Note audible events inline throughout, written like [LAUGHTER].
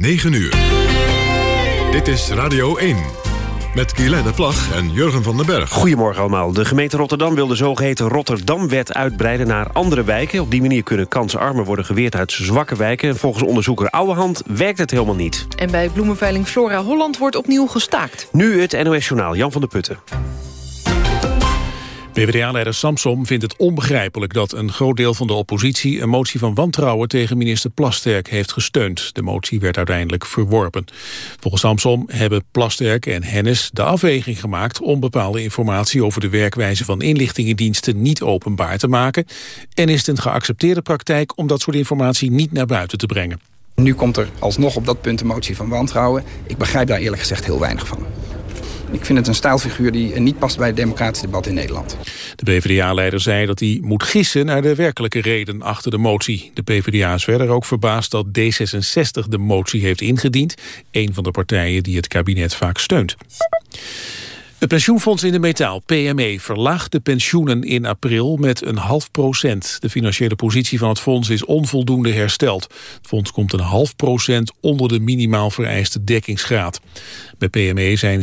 9 uur. Dit is Radio 1. Met Guylaine Plag en Jurgen van den Berg. Goedemorgen allemaal. De gemeente Rotterdam wil de zogeheten Rotterdamwet uitbreiden naar andere wijken. Op die manier kunnen kansarmen worden geweerd uit zwakke wijken. Volgens onderzoeker Ouwehand werkt het helemaal niet. En bij bloemenveiling Flora Holland wordt opnieuw gestaakt. Nu het NOS Journaal, Jan van der Putten. PvdA-leider Samsom vindt het onbegrijpelijk dat een groot deel van de oppositie een motie van wantrouwen tegen minister Plasterk heeft gesteund. De motie werd uiteindelijk verworpen. Volgens Samsom hebben Plasterk en Hennis de afweging gemaakt om bepaalde informatie over de werkwijze van inlichtingendiensten niet openbaar te maken en is het een geaccepteerde praktijk om dat soort informatie niet naar buiten te brengen. Nu komt er alsnog op dat punt een motie van wantrouwen. Ik begrijp daar eerlijk gezegd heel weinig van. Ik vind het een stijlfiguur die niet past bij het democratische debat in Nederland. De PvdA-leider zei dat hij moet gissen naar de werkelijke reden achter de motie. De PvdA is verder ook verbaasd dat D66 de motie heeft ingediend. Een van de partijen die het kabinet vaak steunt. Het pensioenfonds in de metaal, PME, verlaagt de pensioenen in april met een half procent. De financiële positie van het fonds is onvoldoende hersteld. Het fonds komt een half procent onder de minimaal vereiste dekkingsgraad. Bij PME zijn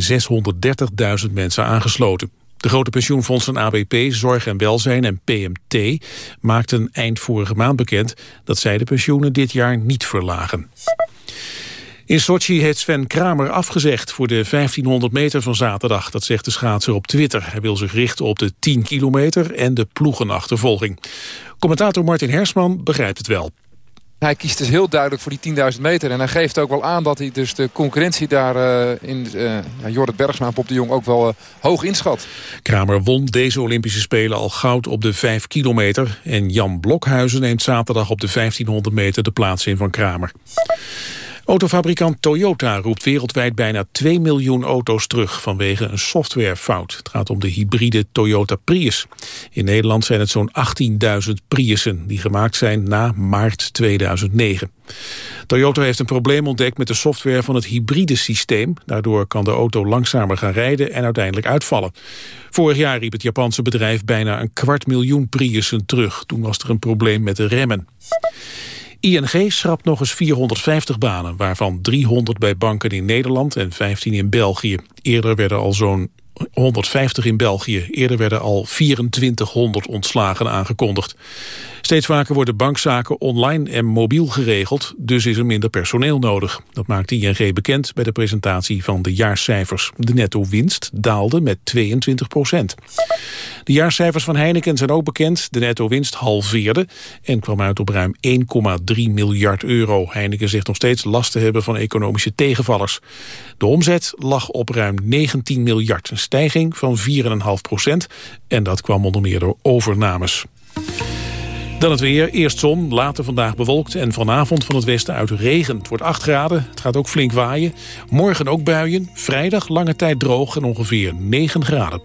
630.000 mensen aangesloten. De grote pensioenfondsen ABP, Zorg en Welzijn en PMT maakten eind vorige maand bekend dat zij de pensioenen dit jaar niet verlagen. In Sochi heeft Sven Kramer afgezegd voor de 1500 meter van zaterdag. Dat zegt de schaatser op Twitter. Hij wil zich richten op de 10 kilometer en de ploegenachtervolging. Commentator Martin Hersman begrijpt het wel. Hij kiest dus heel duidelijk voor die 10.000 meter. En hij geeft ook wel aan dat hij dus de concurrentie daar uh, in uh, Jorrit Bergsma en Pop de Jong ook wel uh, hoog inschat. Kramer won deze Olympische Spelen al goud op de 5 kilometer. En Jan Blokhuizen neemt zaterdag op de 1500 meter de plaats in van Kramer. Autofabrikant Toyota roept wereldwijd bijna 2 miljoen auto's terug vanwege een softwarefout. Het gaat om de hybride Toyota Prius. In Nederland zijn het zo'n 18.000 Priussen die gemaakt zijn na maart 2009. Toyota heeft een probleem ontdekt met de software van het hybride systeem. Daardoor kan de auto langzamer gaan rijden en uiteindelijk uitvallen. Vorig jaar riep het Japanse bedrijf bijna een kwart miljoen Priussen terug. Toen was er een probleem met de remmen. ING schrapt nog eens 450 banen, waarvan 300 bij banken in Nederland en 15 in België. Eerder werden al zo'n 150 in België. Eerder werden al 2400 ontslagen aangekondigd. Steeds vaker worden bankzaken online en mobiel geregeld, dus is er minder personeel nodig. Dat maakt ING bekend bij de presentatie van de jaarcijfers. De netto-winst daalde met 22 procent. De jaarcijfers van Heineken zijn ook bekend. De netto-winst halveerde en kwam uit op ruim 1,3 miljard euro. Heineken zegt nog steeds last te hebben van economische tegenvallers. De omzet lag op ruim 19 miljard, stijging van 4,5 procent. En dat kwam onder meer door overnames. Dan het weer. Eerst zon, later vandaag bewolkt en vanavond van het westen uit regen. Het wordt 8 graden, het gaat ook flink waaien. Morgen ook buien, vrijdag lange tijd droog en ongeveer 9 graden.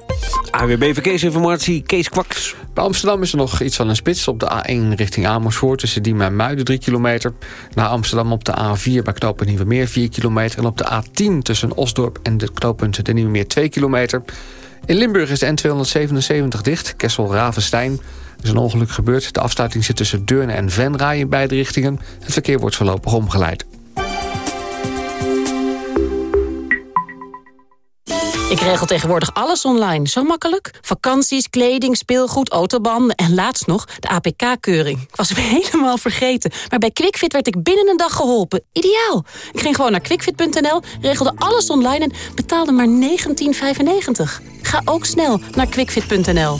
AWB Verkeersinformatie, Kees Kwaks. Bij Amsterdam is er nog iets van een spits op de A1 richting Amersfoort... tussen Diemen en Muiden 3 kilometer. Naar Amsterdam op de A4 bij knooppunt Nieuwemeer 4 kilometer... en op de A10 tussen Osdorp en de knooppunt de Nieuwemeer 2 kilometer... In Limburg is de N277 dicht, Kessel-Ravenstein. Er is een ongeluk gebeurd. De afsluiting zit tussen Deurne en Venray in beide richtingen. Het verkeer wordt voorlopig omgeleid. Ik regel tegenwoordig alles online. Zo makkelijk. Vakanties, kleding, speelgoed, autobanden en laatst nog de APK-keuring. Ik was hem [LAUGHS] helemaal vergeten. Maar bij QuickFit werd ik binnen een dag geholpen. Ideaal. Ik ging gewoon naar quickfit.nl, regelde alles online en betaalde maar 19,95. Ga ook snel naar quickfit.nl.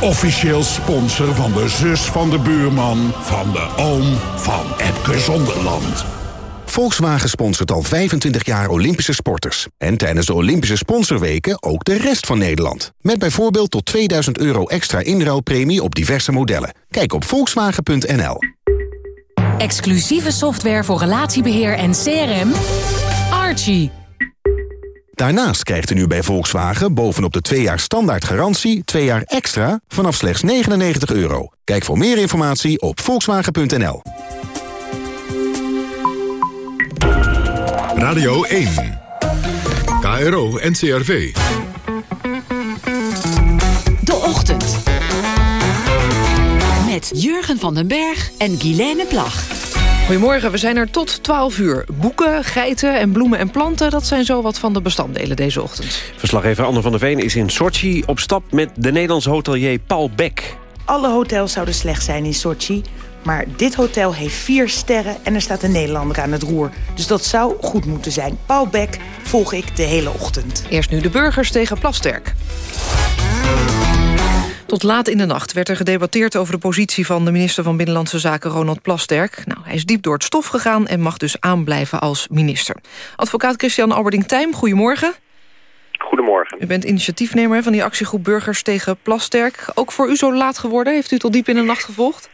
Officieel sponsor van de zus van de buurman... van de oom van Epke Zonderland. Volkswagen sponsort al 25 jaar Olympische sporters. En tijdens de Olympische sponsorweken ook de rest van Nederland. Met bijvoorbeeld tot 2000 euro extra inruilpremie op diverse modellen. Kijk op volkswagen.nl. Exclusieve software voor relatiebeheer en CRM. Archie. Daarnaast krijgt u nu bij Volkswagen bovenop de 2 jaar standaard garantie... 2 jaar extra vanaf slechts 99 euro. Kijk voor meer informatie op volkswagen.nl. Radio 1. KRO NCRV. De Ochtend. Met Jurgen van den Berg en Guilaine Plag. Goedemorgen, we zijn er tot 12 uur. Boeken, geiten en bloemen en planten... dat zijn zo wat van de bestanddelen deze ochtend. Verslaggever Anne van der Veen is in Sochi op stap... met de Nederlandse hotelier Paul Beck. Alle hotels zouden slecht zijn in Sochi... Maar dit hotel heeft vier sterren en er staat een Nederlander aan het roer. Dus dat zou goed moeten zijn. Paul Beck volg ik de hele ochtend. Eerst nu de burgers tegen Plasterk. Tot laat in de nacht werd er gedebatteerd over de positie van de minister van Binnenlandse Zaken Ronald Plasterk. Nou, hij is diep door het stof gegaan en mag dus aanblijven als minister. Advocaat Christian Alberding-Tijm, goedemorgen. Goedemorgen. U bent initiatiefnemer van die actiegroep Burgers tegen Plasterk. Ook voor u zo laat geworden? Heeft u tot diep in de nacht gevolgd?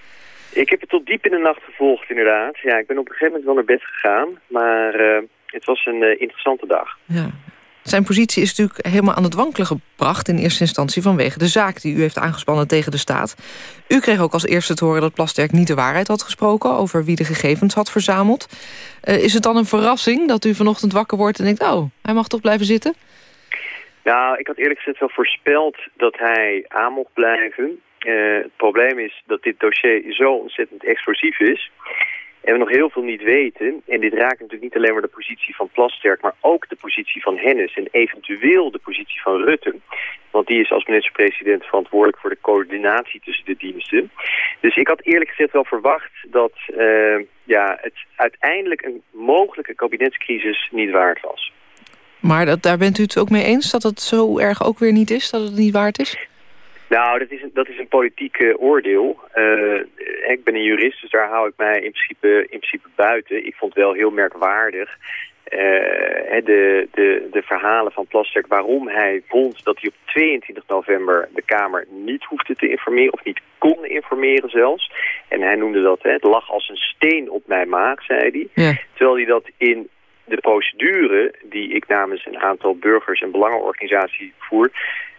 Ik heb het tot diep in de nacht gevolgd, inderdaad. Ja, ik ben op een gegeven moment wel naar bed gegaan, maar uh, het was een uh, interessante dag. Ja. Zijn positie is natuurlijk helemaal aan het wankelen gebracht... in eerste instantie vanwege de zaak die u heeft aangespannen tegen de staat. U kreeg ook als eerste te horen dat Plasterk niet de waarheid had gesproken... over wie de gegevens had verzameld. Uh, is het dan een verrassing dat u vanochtend wakker wordt en denkt... oh, hij mag toch blijven zitten? Nou, ik had eerlijk gezegd wel voorspeld dat hij aan mocht blijven. Uh, het probleem is dat dit dossier zo ontzettend explosief is... En we nog heel veel niet weten. En dit raakt natuurlijk niet alleen maar de positie van Plasterk... maar ook de positie van Hennis en eventueel de positie van Rutte. Want die is als minister-president verantwoordelijk voor de coördinatie tussen de diensten. Dus ik had eerlijk gezegd wel verwacht dat uh, ja, het uiteindelijk een mogelijke kabinetscrisis niet waard was. Maar dat, daar bent u het ook mee eens dat het zo erg ook weer niet is? Dat het niet waard is? Nou, dat is een, dat is een politiek uh, oordeel. Uh, ik ben een jurist, dus daar hou ik mij in principe, in principe buiten. Ik vond het wel heel merkwaardig uh, de, de, de verhalen van Plasterk... waarom hij vond dat hij op 22 november de Kamer niet hoefde te informeren... of niet kon informeren zelfs. En hij noemde dat, hè, het lag als een steen op mijn maag, zei hij. Ja. Terwijl hij dat in de procedure die ik namens een aantal burgers en belangenorganisaties voer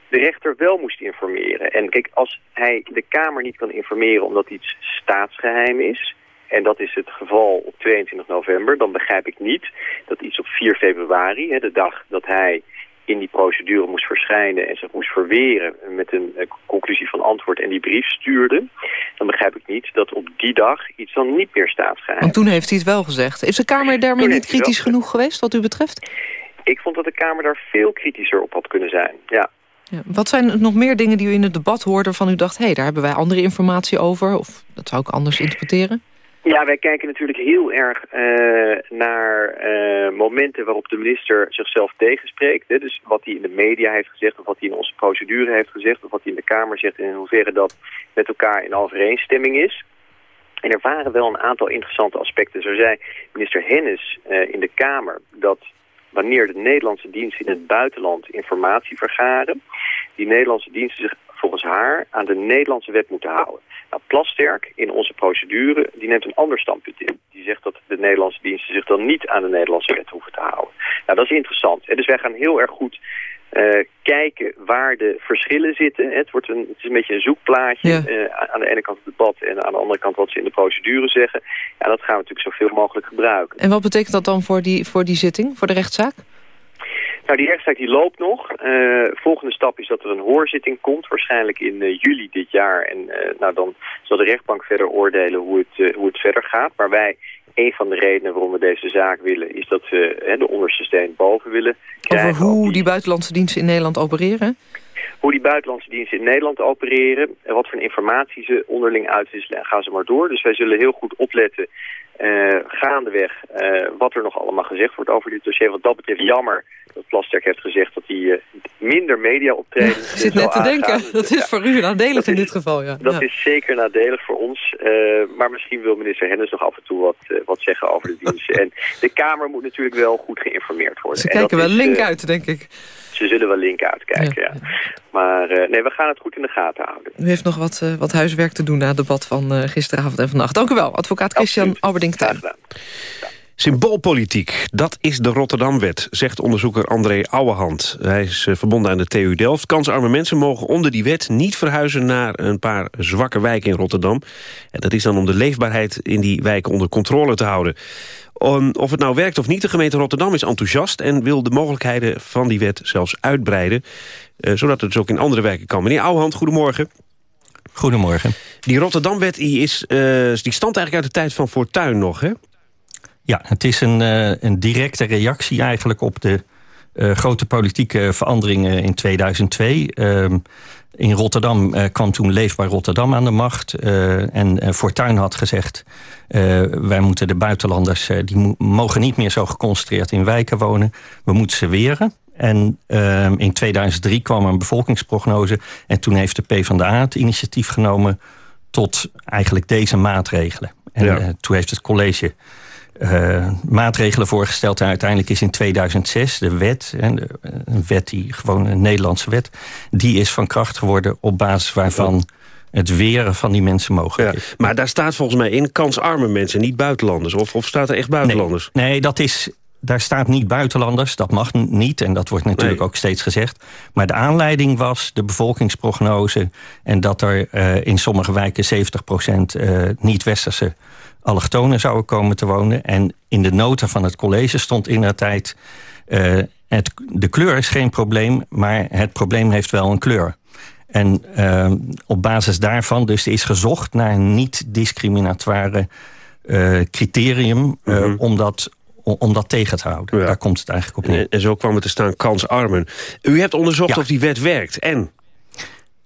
de rechter wel moest informeren. En kijk, als hij de Kamer niet kan informeren omdat iets staatsgeheim is... en dat is het geval op 22 november... dan begrijp ik niet dat iets op 4 februari, hè, de dag dat hij in die procedure moest verschijnen en zich moest verweren met een, een, conclusie van antwoord en die brief stuurde, dan begrijp ik niet dat op die dag iets dan niet meer staatsgeheim Want toen heeft hij het wel gezegd. Is de Kamer daarmee niet kritisch genoeg geweest wat u betreft? Ik vond dat de Kamer daar veel kritischer op had kunnen zijn, ja. Ja, wat zijn nog meer dingen die u in het debat hoorde van u dacht... hé, hey, daar hebben wij andere informatie over? Of dat zou ik anders interpreteren? Ja, wij kijken natuurlijk heel erg uh, naar uh, momenten waarop de minister zichzelf tegenspreekt. Hè? Dus wat hij in de media heeft gezegd, of wat hij in onze procedure heeft gezegd... of wat hij in de Kamer zegt en in hoeverre dat met elkaar in overeenstemming is. En er waren wel een aantal interessante aspecten. Zo zei minister Hennis uh, in de Kamer dat wanneer de Nederlandse diensten in het buitenland informatie vergaren, die Nederlandse diensten zich volgens haar aan de Nederlandse wet moeten houden. Nou, Plasterk in onze procedure, die neemt een ander standpunt in. Die zegt dat de Nederlandse diensten zich dan niet aan de Nederlandse wet hoeven te houden. Nou, dat is interessant. Dus wij gaan heel erg goed uh, kijken waar de verschillen zitten. Het, wordt een, het is een beetje een zoekplaatje. Ja. Uh, aan de ene kant het debat en aan de andere kant wat ze in de procedure zeggen. Ja, dat gaan we natuurlijk zoveel mogelijk gebruiken. En wat betekent dat dan voor die, voor die zitting, voor de rechtszaak? Nou, die rechtszaak die loopt nog. Uh, volgende stap is dat er een hoorzitting komt, waarschijnlijk in uh, juli dit jaar. En uh, nou, dan zal de rechtbank verder oordelen hoe het, hoe het verder gaat. Maar wij, een van de redenen waarom we deze zaak willen, is dat we de onderste steen boven willen krijgen. Over hoe die... buitenlandse diensten in Nederland opereren? Hoe die buitenlandse diensten in Nederland opereren, en wat voor informatie ze onderling uitwisselen, gaan ze maar door. Dus wij zullen heel goed opletten uh, gaandeweg uh, wat er nog allemaal gezegd wordt over dit dossier. Wat dat betreft jammer Plasterk heeft gezegd dat hij uh, minder media optreden. Ik zit net te denken, dat is voor u nadelig in dit geval. Ja. Dat is zeker nadelig voor ons. eh, maar misschien wil minister Hennis nog af en toe wat, eh, wat zeggen over de diensten. [LAUGHS] En de Kamer moet natuurlijk wel goed geïnformeerd worden. Ze En kijken wel link eh, uit, denk ik. Ze zullen wel link uitkijken, ja. Maar eh, nee, we gaan het goed in de gaten houden. U heeft nog wat, eh, wat huiswerk te doen na het debat van eh, gisteravond en vannacht. Dank u wel, advocaat Christian Alberding Tuin. Symboolpolitiek, dat is de Rotterdamwet, zegt onderzoeker André Ouwehand. Hij is eh, verbonden aan de TU Delft. Kansarme mensen mogen onder die wet niet verhuizen naar een paar zwakke wijken in Rotterdam. En dat is dan om de leefbaarheid in die wijken onder controle te houden. Of het nou werkt of niet, de gemeente Rotterdam is enthousiast... en wil de mogelijkheden van die wet zelfs uitbreiden... eh, zodat het dus ook in andere wijken kan. Meneer Ouwehand, goedemorgen. Goedemorgen. Die Rotterdamwet die is, eh, die stamt eigenlijk uit de tijd van Fortuyn nog, hè? Ja, het is een, eh, een directe reactie eigenlijk op de eh, grote politieke veranderingen in 2002. Ehm, in Rotterdam eh, kwam toen Leefbaar Rotterdam aan de macht. en Fortuyn had gezegd... wij moeten de buitenlanders... die mo- mogen niet meer zo geconcentreerd in wijken wonen. We moeten ze weren. En ehm, in 2003 kwam er een bevolkingsprognose... en toen heeft de PvdA het initiatief genomen... tot eigenlijk deze maatregelen. En Ja. toen heeft het college eh, maatregelen voorgesteld. En uiteindelijk is in 2006 de wet, en een wet die gewoon een Nederlandse wet, die is van kracht geworden op basis waarvan het weren van die mensen mogelijk Ja, is. maar daar staat volgens mij in kansarme mensen, niet buitenlanders. Of, of staat er echt buitenlanders? Nee, nee, dat is, daar staat niet buitenlanders. Dat mag niet en dat wordt natuurlijk ook steeds gezegd. Maar de aanleiding was de bevolkingsprognose... en dat er eh, in sommige wijken 70% eh, niet-westerse allochtonen zouden komen te wonen. En in de nota van het college stond in de tijd... eh, het, de kleur is geen probleem, maar het probleem heeft wel een kleur. En eh, op basis daarvan dus is gezocht naar een niet-discriminatoire eh, criterium... eh, om, dat, om, dat tegen te houden. Daar komt het eigenlijk op neer. En, en zo kwam het te staan kansarmen. U hebt onderzocht of die wet werkt. En?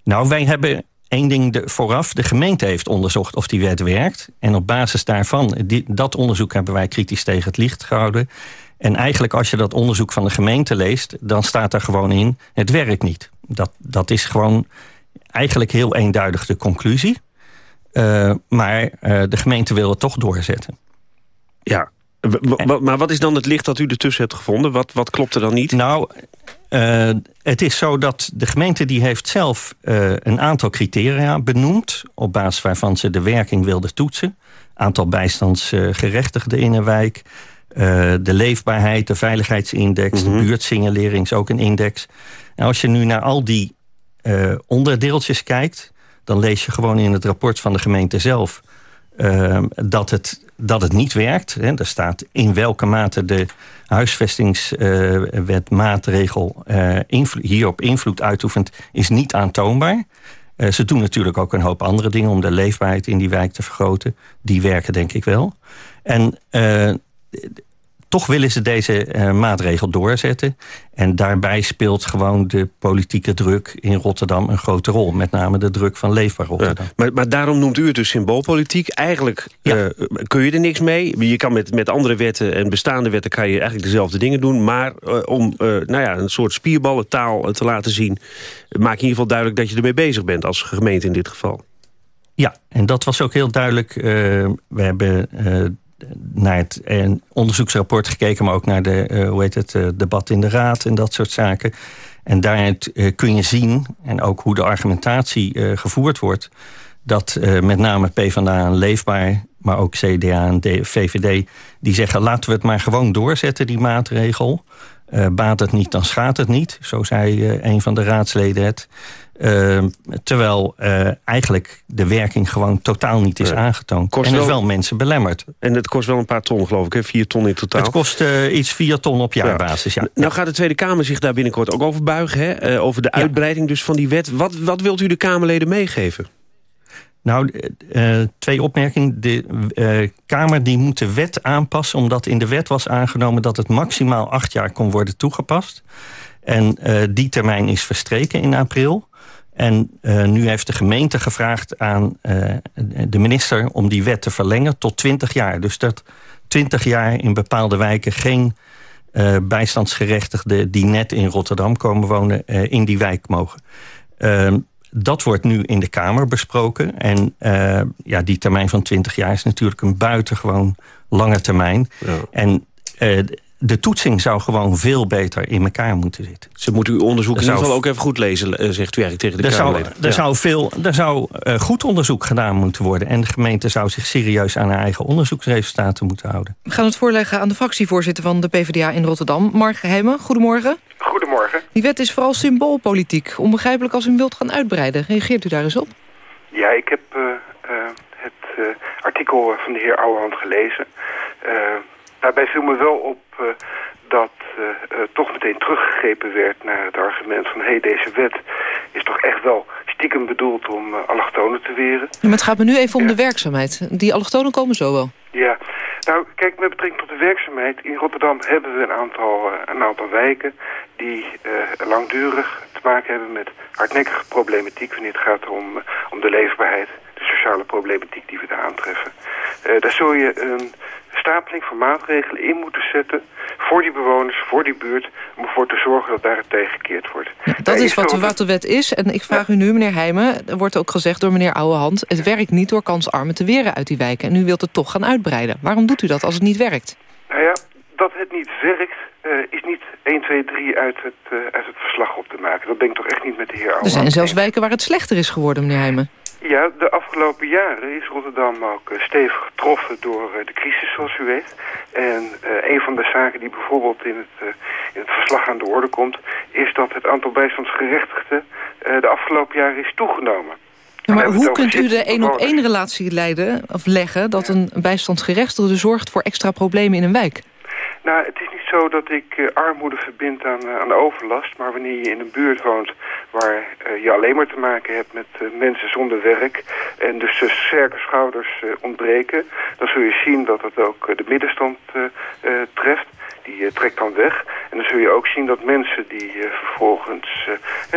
Nou, wij hebben één ding de, vooraf. De gemeente heeft onderzocht of die wet werkt. En op basis daarvan, die, dat onderzoek hebben wij kritisch tegen het licht gehouden. En eigenlijk als je dat onderzoek van de gemeente leest... dan staat er gewoon in, het werkt niet. Dat, dat is gewoon eigenlijk heel eenduidig de conclusie. Eh, maar eh, de gemeente wil het toch doorzetten. Ja, maar wat is dan het licht dat u ertussen hebt gevonden? Wat, wat klopt er dan niet? Nou, eh, het is zo dat de gemeente die heeft zelf eh, een aantal criteria benoemd... op basis waarvan ze de werking wilde toetsen. Aantal bijstandsgerechtigden in een wijk... eh, de leefbaarheid, de veiligheidsindex, de buurtsignalering is ook een index. En als je nu naar al die onderdeeltjes kijkt... dan lees je gewoon in het rapport van de gemeente zelf... eh, dat, het, dat het niet werkt. Hè. Er staat in welke mate de huisvestingswet maatregel eh, invlo- hierop invloed uitoefent... is niet aantoonbaar. Eh, ze doen natuurlijk ook een hoop andere dingen... om de leefbaarheid in die wijk te vergroten. Die werken denk ik wel. En eh, toch willen ze deze eh, maatregel doorzetten. En daarbij speelt gewoon de politieke druk in Rotterdam een grote rol. Met name de druk van Leefbaar Rotterdam. Maar, maar daarom noemt u het dus symboolpolitiek. Eigenlijk eh, kun je er niks mee. Je kan met, met andere wetten en bestaande wetten... kan je eigenlijk dezelfde dingen doen. Maar eh, om nou ja, een soort spierballentaal te laten zien... maak je in ieder geval duidelijk dat je ermee bezig bent... als gemeente in dit geval. Ja, en dat was ook heel duidelijk. We hebben naar het eh, onderzoeksrapport gekeken... maar ook naar de, eh, hoe heet het, eh, debat in de raad en dat soort zaken. En daaruit kun je zien, en ook hoe de argumentatie gevoerd wordt... dat met name PvdA en Leefbaar, maar ook CDA en VVD... die zeggen laten we het maar gewoon doorzetten, die maatregel... Eh, baat het niet, dan schaadt het niet. Zo zei eh, een van de raadsleden het. Eh, terwijl eh, eigenlijk de werking gewoon totaal niet is Nee. aangetoond. Kost en het wel- wel mensen belemmerd. En het kost wel een paar ton, geloof ik. Hè? Vier ton in totaal. Het kost eh, iets 4 ton op jaarbasis, ja. Nou gaat de Tweede Kamer zich daar binnenkort ook over buigen. Hè? Eh, over de uitbreiding dus van die wet. Wat, wat wilt u de Kamerleden meegeven? Nou, twee opmerkingen. De Kamer die moet de wet aanpassen... omdat in de wet was aangenomen dat het maximaal acht jaar kon worden toegepast. En die termijn is verstreken in april. En eh, nu heeft de gemeente gevraagd aan eh, de minister... om die wet te verlengen tot 20 jaar. Dus dat 20 jaar in bepaalde wijken geen uh, bijstandsgerechtigden die net in Rotterdam komen wonen in die wijk mogen. Uh, dat wordt nu in de Kamer besproken. En ja, die termijn van 20 jaar is natuurlijk een buitengewoon lange termijn. Ja. En de toetsing zou gewoon veel beter in elkaar moeten zitten. Ze moeten uw onderzoek in ieder geval ook even goed lezen, eh, zegt u eigenlijk tegen de er Kamerleden. Zou, er, zou veel, er zou uh, goed onderzoek gedaan moeten worden. En de gemeente zou zich serieus aan haar eigen onderzoeksresultaten moeten houden. We gaan het voorleggen aan de fractievoorzitter van de PvdA in Rotterdam, Mark Heijmen. Goedemorgen. Goedemorgen. Die wet is vooral symboolpolitiek. Onbegrijpelijk als u hem wilt gaan uitbreiden. Reageert u daar eens op? Ja, ik heb uh, het artikel van de heer Ouwehand gelezen... Daarbij viel me wel op dat uh, toch meteen teruggegrepen werd naar het argument van... hé, hey, deze wet is toch echt wel stiekem bedoeld om allochtonen te weren. Ja, maar het gaat me nu even om de werkzaamheid. Die allochtonen komen zo wel. Ja, nou kijk, met betrekking tot de werkzaamheid... in Rotterdam hebben we een aantal, een aantal wijken die langdurig te maken hebben met hardnekkige problematiek... wanneer het gaat om, om de leefbaarheid, sociale problematiek die we daar aantreffen. daar zul je een stapeling van maatregelen in moeten zetten... voor die bewoners, voor die buurt... om ervoor te zorgen dat daar het tegengekeerd wordt. Ja, dat is wat, wat, de wet is. En ik vraag u nu, meneer Heijmen... er wordt ook gezegd door meneer Ouwehand... het werkt niet door kansarmen te weren uit die wijken. En u wilt het toch gaan uitbreiden. Waarom doet u dat als het niet werkt? Nou ja, dat het niet werkt... Uh, is niet 1, 2, 3 uit het, uh, uit het verslag op te maken. Dat ben ik toch echt niet met de heer Ouwehand. Er zijn zelfs wijken waar het slechter is geworden, meneer Heijmen. Ja, de afgelopen jaren is Rotterdam ook uh, stevig getroffen door uh, de crisis, zoals u weet. En uh, een van de zaken die bijvoorbeeld in het, in het verslag aan de orde komt... is dat het aantal bijstandsgerechtigden de afgelopen jaren is toegenomen. Ja, maar hoe kunt u de één-op-één relatie leiden, of leggen... dat een bijstandsgerechtigde zorgt voor extra problemen in een wijk? Nou, het is niet zo dat ik armoede verbind aan, aan overlast. Maar wanneer je in een buurt woont waar uh, je alleen maar te maken hebt met mensen zonder werk... en dus de sterke schouders ontbreken... dan zul je zien dat het ook de middenstand treft. Die trekt dan weg. En dan zul je ook zien dat mensen die vervolgens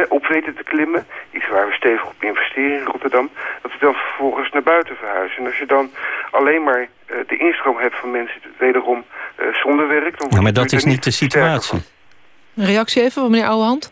op weten te klimmen... iets waar we stevig op investeren in Rotterdam... dat ze dan vervolgens naar buiten verhuizen. En als je dan alleen maar de instroom hebt van mensen wederom uh, zonder werk... Dan ja, maar dat is niet de situatie. Een reactie even van meneer Ouwehand?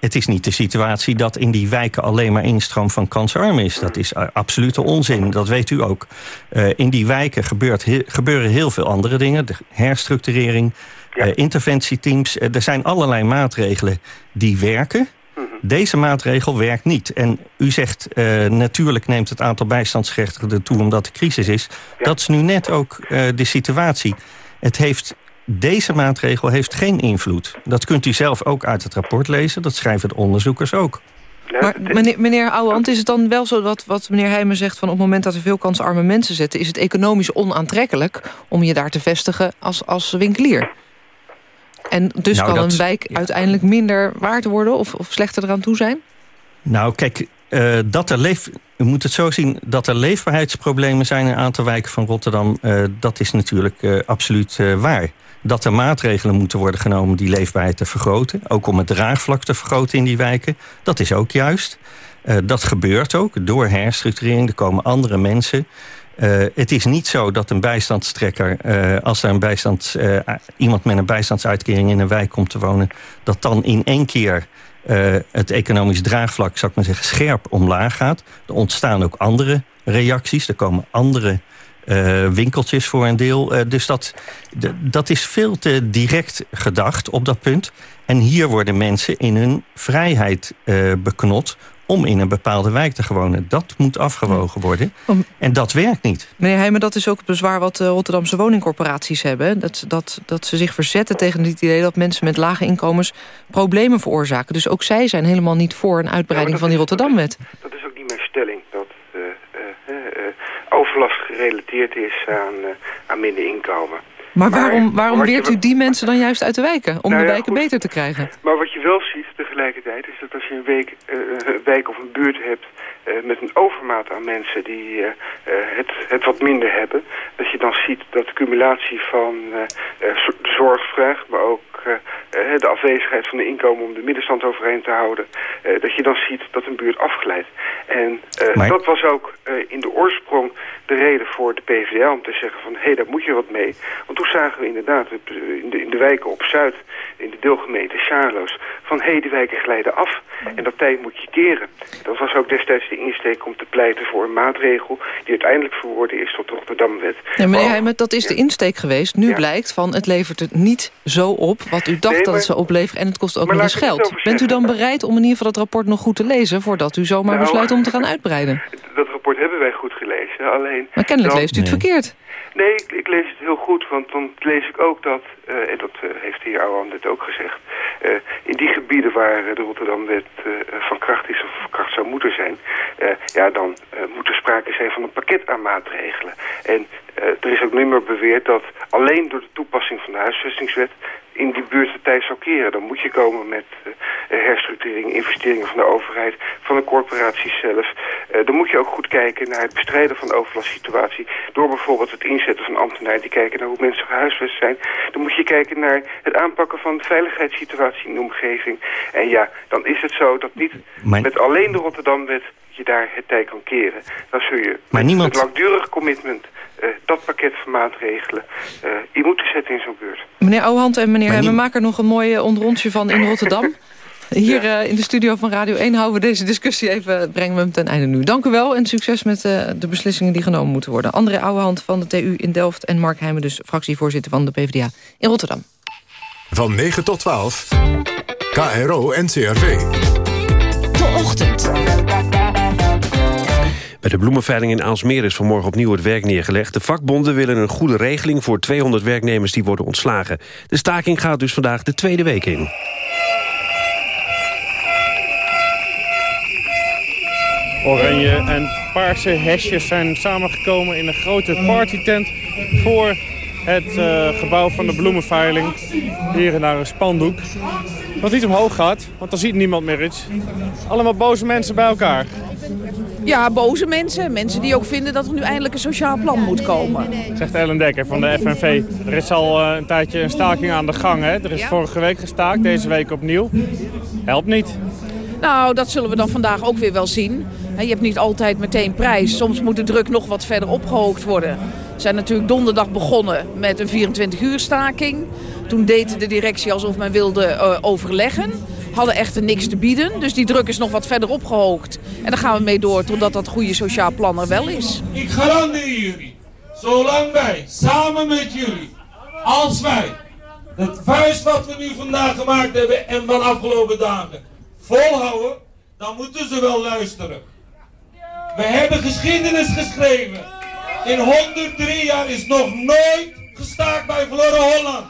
Het is niet de situatie dat in die wijken alleen maar instroom van kansarmen is. Dat is absolute onzin, dat weet u ook. Uh, in die wijken gebeurt he gebeuren heel veel andere dingen. De herstructurering, ja. uh, interventieteams. Uh, er zijn allerlei maatregelen die werken. Mm -hmm. Deze maatregel werkt niet. En u zegt, natuurlijk neemt het aantal bijstandsgerechtigden toe omdat de crisis is. Ja. Dat is nu net ook de situatie. Het heeft deze maatregel heeft geen invloed. Dat kunt u zelf ook uit het rapport lezen. Dat schrijven de onderzoekers ook. Maar meneer, meneer Ouwehand, is het dan wel zo wat, wat meneer Heijmen zegt... van op het moment dat er veel kansarme mensen zitten... is het economisch onaantrekkelijk om je daar te vestigen als, als winkelier? En dus nou, kan dat, een wijk ja. uiteindelijk minder waard worden... Of, of slechter eraan toe zijn? Nou, kijk, uh, dat er leef, u moet het zo zien dat er leefbaarheidsproblemen zijn... in een aantal wijken van Rotterdam, uh, dat is natuurlijk uh, absoluut waar dat er maatregelen moeten worden genomen die leefbaarheid te vergroten. Ook om het draagvlak te vergroten in die wijken. Dat is ook juist. Uh, dat gebeurt ook door herstructurering. Er komen andere mensen. Uh, het is niet zo dat een bijstandstrekker, uh, als er een bijstands, iemand met een bijstandsuitkering in een wijk komt te wonen, dat dan in één keer het economisch draagvlak, zou ik maar zeggen, scherp omlaag gaat. Er ontstaan ook andere reacties. Er komen andere uh, winkeltjes voor een deel. Uh, dus dat, dat is veel te direct gedacht op dat punt. En hier worden mensen in hun vrijheid uh, beknot om in een bepaalde wijk te wonen. Dat moet afgewogen worden. En dat werkt niet. Meneer Heijmen, dat is ook het bezwaar wat de Rotterdamse woningcorporaties hebben. Dat, dat, dat ze zich verzetten tegen het idee dat mensen met lage inkomens problemen veroorzaken. Dus ook zij zijn helemaal niet voor een uitbreiding ja, van die Rotterdamwet. Dat is ook niet mijn stelling. Overlast gerelateerd is aan, uh, aan minder inkomen. Maar waarom, waarom weert u die mensen dan juist uit de wijken? Om nou de wijken beter te krijgen? Maar wat je wel ziet tegelijkertijd is dat als je een, week, uh, een wijk of een buurt hebt... met een overmaat aan mensen die het, het wat minder hebben. Dat je dan ziet dat de cumulatie van de zorgvraag, maar ook de afwezigheid van de inkomen om de middenstand overeind te houden, dat je dan ziet dat een buurt afglijdt. En dat was ook in de oorsprong de reden voor de PvdA om te zeggen van hé, hey, daar moet je wat mee. Want toen zagen we inderdaad in de, in de wijken op Zuid, in de deelgemeente Charloes, van hé, hey, die wijken glijden af. En dat tijd moet je keren. Dat was ook destijds de insteek om te pleiten voor een maatregel die uiteindelijk verwoorden is tot de Rotterdamwet. Nee, meneer dat is de insteek geweest. Nu blijkt van het levert het niet zo op wat u dacht dat het zou opleveren en het kost ook nog eens geld. Bent u dan bereid om in ieder geval dat rapport nog goed te lezen voordat u zomaar nou, besluit om te gaan uitbreiden? Dat rapport hebben wij goed gelezen, alleen... Maar kennelijk leest u het verkeerd. Nee, ik, lees het heel goed, want dan lees ik ook dat, uh, en dat uh, heeft de heer Ouwehand net ook gezegd, uh, in die gebieden waar de Rotterdamwet van kracht is of van kracht zou moeten zijn, ja, dan moet er sprake zijn van een pakket aan maatregelen. En er is ook niet meer beweerd dat alleen door de toepassing van de huisvestingswet in die buurt de tijd zou keren. Dan moet je komen met herstructurering, investeringen van de overheid, van de corporaties zelf. Uh, dan moet je ook goed kijken naar het bestrijden van de overlastsituatie. Door bijvoorbeeld het inzetten van ambtenaren die kijken naar hoe mensen gehuisvest zijn. Dan moet je kijken naar het aanpakken van de veiligheidssituatie in de omgeving. En ja, dan is het zo dat niet met alleen de Rotterdamwet je daar het tij kan keren. Dan zul je maar met niemand... langdurig commitment uh, dat pakket van maatregelen uh, in moeten zetten in zo'n buurt. Meneer Ouwehand en meneer Hemmen, maken er nog een mooi onderrondje van in Rotterdam. [LAUGHS] [LAUGHS] Hier uh, in de studio van Radio 1 houden we deze discussie even, brengen we hem ten einde nu. Dank u wel en succes met de beslissingen die genomen moeten worden. André Ouwehand van de TU in Delft en Mark Heijmen, dus fractievoorzitter van de PvdA in Rotterdam. Van 9 tot 12, KRO NCRV. De Ochtend. Bij de bloemenveiling in Aalsmeer is vanmorgen opnieuw het werk neergelegd. De vakbonden willen een goede regeling voor 200 werknemers die worden ontslagen. De staking gaat dus vandaag de tweede week in. Oranje en paarse hesjes zijn samengekomen in een grote partytent... voor het uh, gebouw van de bloemenveiling. Hier en daar een spandoek. Wat niet omhoog gaat, want dan ziet niemand meer iets. Allemaal boze mensen bij elkaar. Ja, boze mensen. Mensen die ook vinden dat er nu eindelijk een sociaal plan moet komen. Zegt Ellen Dekker van de FNV. Er is al uh, een tijdje een staking aan de gang. Hè? Er is vorige week gestaakt, deze week opnieuw. Helpt niet. Nou, dat zullen we dan vandaag ook weer wel zien. Je hebt niet altijd meteen prijs. Soms moet de druk nog wat verder opgehoogd worden. We zijn natuurlijk donderdag begonnen met een 24 uur staking. Toen deed de directie alsof men wilde uh, overleggen hadden echter niks te bieden. Dus die druk is nog wat verder opgehoogd. En daar gaan we mee door totdat dat goede sociaal plan er wel is. Ik garandeer jullie, zolang wij samen met jullie, als wij het vuist wat we nu vandaag gemaakt hebben en van afgelopen dagen volhouden, dan moeten ze wel luisteren. We hebben geschiedenis geschreven. In 103 jaar is nog nooit gestaakt bij Verloren Holland.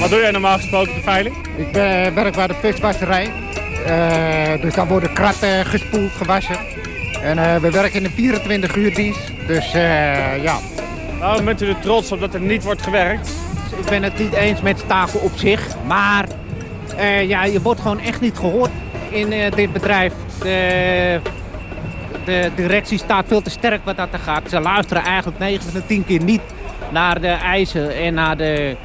Wat doe jij normaal gesproken op de veiling? Ik ben, werk bij de viswasserij. Uh, dus dan worden kratten gespoeld, gewassen. En uh, we werken in een 24 uur dienst. Dus uh, ja. Waarom bent u er trots op dat er niet wordt gewerkt? Ik ben het niet eens met staken op zich. Maar ja, je wordt gewoon echt niet gehoord in dit bedrijf. De, de directie staat veel te sterk wat dat er gaat. Ze luisteren eigenlijk 9 van de 10 keer niet naar de eisen en naar de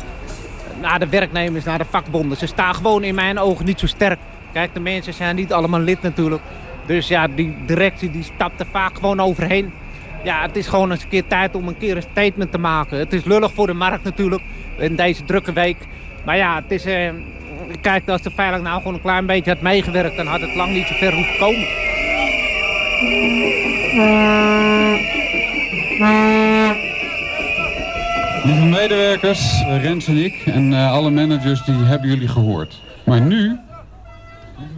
naar de werknemers, naar de vakbonden. Ze staan gewoon in mijn ogen niet zo sterk. Kijk, de mensen zijn niet allemaal lid natuurlijk. Dus ja, die directie die stapt er vaak gewoon overheen. Ja, het is gewoon eens een keer tijd om een keer een statement te maken. Het is lullig voor de markt natuurlijk, in deze drukke week. Maar ja, het is... Eh, kijk, als de veiling nou gewoon een klein beetje had meegewerkt... dan had het lang niet zo ver hoeven komen. Lieve medewerkers, Rens en ik en uh, alle managers die hebben jullie gehoord. Maar nu,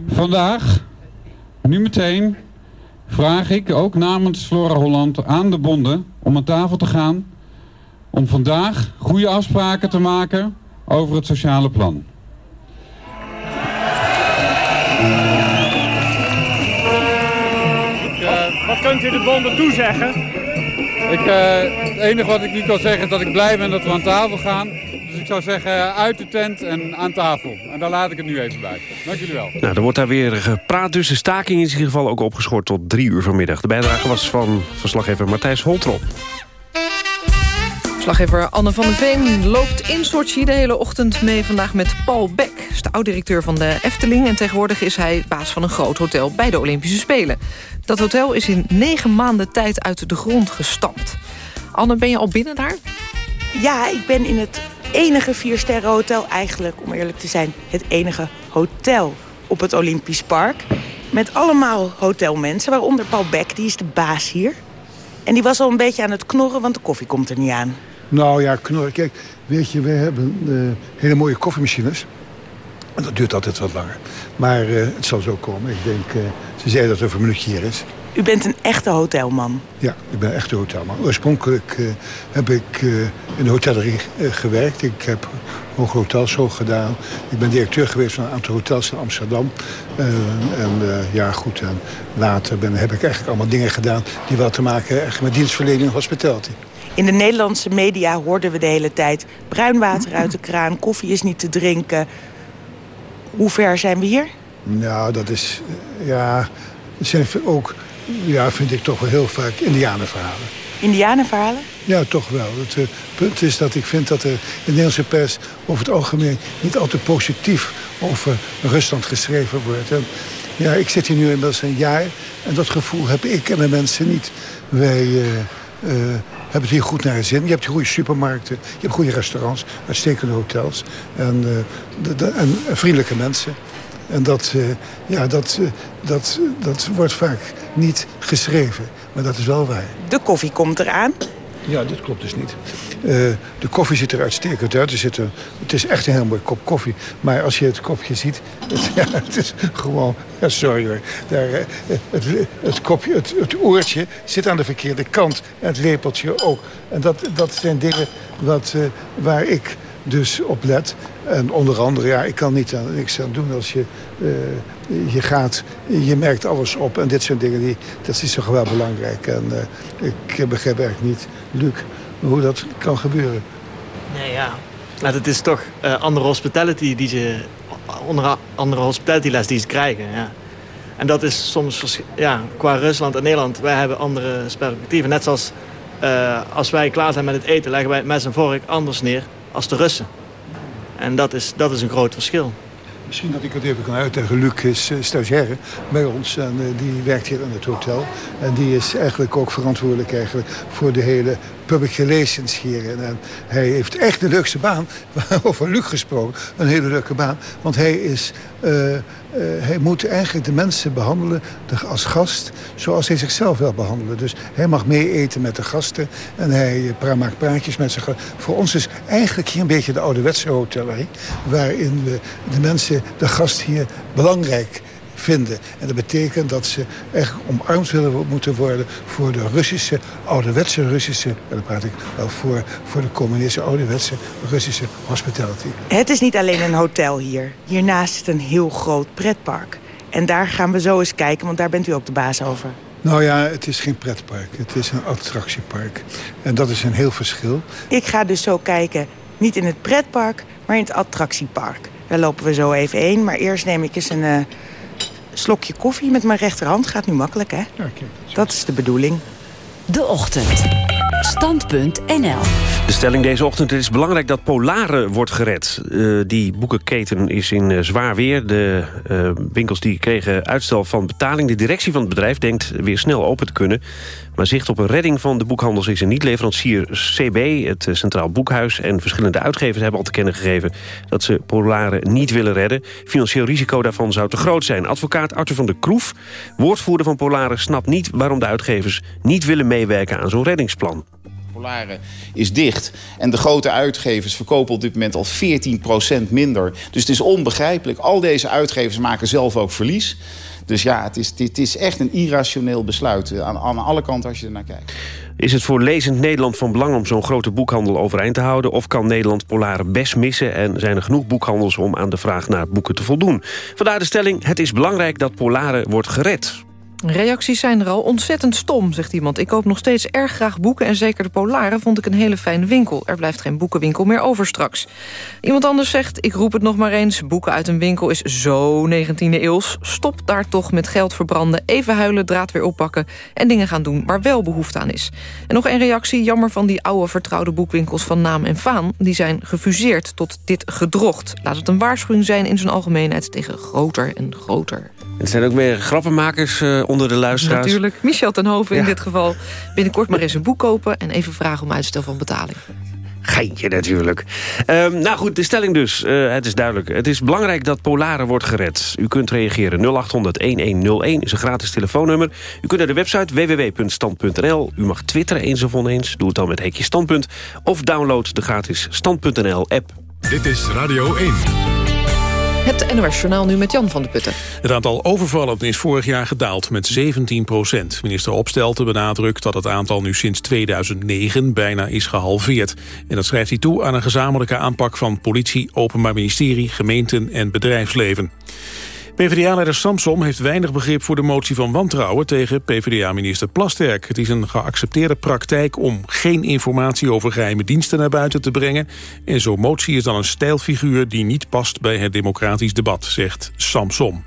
vandaag, nu meteen, vraag ik ook namens Flora Holland aan de bonden om aan tafel te gaan. Om vandaag goede afspraken te maken over het sociale plan. Uh, wat kunt u de bonden toezeggen? Ik, uh, het enige wat ik nu kan zeggen is dat ik blij ben dat we aan tafel gaan. Dus ik zou zeggen uit de tent en aan tafel. En daar laat ik het nu even bij. Dank jullie wel. Nou, er wordt daar weer gepraat. Dus de staking is in ieder geval ook opgeschort tot drie uur vanmiddag. De bijdrage was van verslaggever Matthijs Holtrop. Verslaggever Anne van der Veen loopt in Sochi de hele ochtend mee vandaag met Paul Beck. Hij is de oud-directeur van de Efteling en tegenwoordig is hij baas van een groot hotel bij de Olympische Spelen. Dat hotel is in negen maanden tijd uit de grond gestampt. Anne, ben je al binnen daar? Ja, ik ben in het enige viersterren hotel eigenlijk, om eerlijk te zijn, het enige hotel op het Olympisch Park. Met allemaal hotelmensen, waaronder Paul Beck, die is de baas hier. En die was al een beetje aan het knorren, want de koffie komt er niet aan. Nou ja, knorren. Kijk, weet je, we hebben uh, hele mooie koffiemachines. En dat duurt altijd wat langer. Maar uh, het zal zo komen. Ik denk, uh, ze zei dat het over een minuutje hier is. U bent een echte hotelman? Ja, ik ben een echte hotelman. Oorspronkelijk uh, heb ik in de hotellerie gewerkt. Ik heb hoge hotels zo gedaan. Ik ben directeur geweest van een aantal hotels in Amsterdam. en ja, goed, en later ben, heb ik eigenlijk allemaal dingen gedaan... die wel te maken hebben met dienstverlening en hospitality. In de Nederlandse media hoorden we de hele tijd... bruin water uit de kraan, koffie is niet te drinken. Hoe ver zijn we hier? Nou, dat is... Ja, het zijn ook, ja, vind ik toch wel heel vaak indianenverhalen. Indianenverhalen? Ja, toch wel. Het uh, punt is dat ik vind dat er in de Nederlandse pers... over het algemeen niet altijd positief over Rusland geschreven wordt. En, ja, ik zit hier nu inmiddels een jaar... en dat gevoel heb ik en de mensen niet. Wij... Uh, uh, hebben het hier goed naar de zin. Je hebt goede supermarkten, je hebt goede restaurants, uitstekende hotels en, uh, de, de, en vriendelijke mensen. En dat, uh, ja, dat, uh, dat, dat wordt vaak niet geschreven, maar dat is wel waar. De koffie komt eraan. Ja, dit klopt dus niet. Uh, de koffie ziet er uitstekend uit. Er zit een, het is echt een heel mooi kop koffie. Maar als je het kopje ziet, [LAUGHS] het, ja, het is gewoon... Ja, sorry hoor. Daar, uh, het, het, kopje, het, het oortje zit aan de verkeerde kant. En het lepeltje ook. En dat, dat zijn dingen wat, uh, waar ik dus op let. En onder andere, ja, ik kan niet niks aan doen als je... je gaat, je merkt alles op. En dit soort dingen, die, dat is toch wel belangrijk. En ik begrijp eigenlijk niet, Luc, hoe dat kan gebeuren. Nee, ja. Nou, het is toch uh, andere hospitality die ze... Onder andere hospitality les die ze krijgen, ja. En dat is soms, ja, qua Rusland en Nederland, wij hebben andere perspectieven. Net zoals als wij klaar zijn met het eten, leggen wij het mes en vork anders neer als de Russen. En dat is, dat is een groot verschil. Misschien dat ik het even kan uitleggen. Luc is uh, stagiaire bij ons en uh, die werkt hier in het hotel. En die is eigenlijk ook verantwoordelijk eigenlijk voor de hele public relations hier. En, hij heeft echt de leukste baan, [LAUGHS] over Luc gesproken, een hele leuke baan. Want hij is... Uh, Uh, hij moet eigenlijk de mensen behandelen de, als gast zoals hij zichzelf wil behandelen. Dus hij mag mee eten met de gasten en hij pra maakt praatjes met zich. Voor ons is eigenlijk hier een beetje de ouderwetse hotellerie... waarin we de mensen, de gast hier, belangrijk vinden. En dat betekent dat ze echt omarmd willen moeten worden... voor de Russische, ouderwetse Russische... en dan praat ik wel voor, voor de communistische, ouderwetse Russische hospitality. Het is niet alleen een hotel hier. Hiernaast zit een heel groot pretpark. En daar gaan we zo eens kijken, want daar bent u ook de baas over. Nou ja, het is geen pretpark. Het is een attractiepark. En dat is een heel verschil. Ik ga dus zo kijken, niet in het pretpark, maar in het attractiepark. Daar lopen we zo even heen. Maar eerst neem ik eens een... Uh, slokje koffie met mijn rechterhand. Gaat nu makkelijk, hè? Ja, kijk, dat is de bedoeling. De Ochtend. Stand.nl De stelling deze ochtend het is belangrijk dat Polare wordt gered. Uh, die boekenketen is in uh, zwaar weer. De uh, winkels die kregen uitstel van betaling. De directie van het bedrijf denkt weer snel open te kunnen. Maar zicht op een redding van de boekhandels is er niet. Leverancier CB, het Centraal Boekhuis en verschillende uitgevers... hebben al te kennen gegeven dat ze Polare niet willen redden. Financieel risico daarvan zou te groot zijn. Advocaat Arthur van der Kroef, woordvoerder van Polare... snapt niet waarom de uitgevers niet willen meewerken aan zo'n reddingsplan. Polare is dicht. En de grote uitgevers verkopen op dit moment al 14% minder. Dus het is onbegrijpelijk. Al deze uitgevers maken zelf ook verlies. Dus ja, het is, het is echt een irrationeel besluit aan, aan alle kanten als je ernaar kijkt. Is het voor lezend Nederland van belang om zo'n grote boekhandel overeind te houden? Of kan Nederland Polare best missen en zijn er genoeg boekhandels om aan de vraag naar boeken te voldoen? Vandaar de stelling, het is belangrijk dat Polare wordt gered. Reacties zijn er al ontzettend stom, zegt iemand. Ik koop nog steeds erg graag boeken en zeker de Polaren vond ik een hele fijne winkel. Er blijft geen boekenwinkel meer over straks. Iemand anders zegt, ik roep het nog maar eens... boeken uit een winkel is zo 19e eeuws. Stop daar toch met geld verbranden, even huilen, draad weer oppakken... en dingen gaan doen waar wel behoefte aan is. En nog een reactie, jammer van die oude vertrouwde boekwinkels van naam en faam... die zijn gefuseerd tot dit gedrocht. Laat het een waarschuwing zijn in zijn algemeenheid tegen groter en groter. Er zijn ook weer grappenmakers uh, onder de luisteraars. Natuurlijk. Michel Tenhoven ja. in dit geval. Binnenkort maar eens een boek kopen... en even vragen om uitstel van betaling. Geintje natuurlijk. Um, nou goed, de stelling dus. Uh, het is duidelijk. Het is belangrijk dat Polaren wordt gered. U kunt reageren 0800-1101 is een gratis telefoonnummer. U kunt naar de website www.stand.nl. U mag twitteren eens of oneens. Doe het dan met hekje standpunt. Of download de gratis stand.nl app. Dit is Radio 1. Het NOS-journaal nu met Jan van de Putten. Het aantal overvallen is vorig jaar gedaald met 17 procent. Minister Opstelten benadrukt dat het aantal nu sinds 2009 bijna is gehalveerd. En dat schrijft hij toe aan een gezamenlijke aanpak van politie, openbaar ministerie, gemeenten en bedrijfsleven. PvdA-leider Samsom heeft weinig begrip voor de motie van wantrouwen tegen PvdA-minister Plasterk. Het is een geaccepteerde praktijk om geen informatie over geheime diensten naar buiten te brengen. En zo'n motie is dan een stijlfiguur die niet past bij het democratisch debat, zegt Samsom.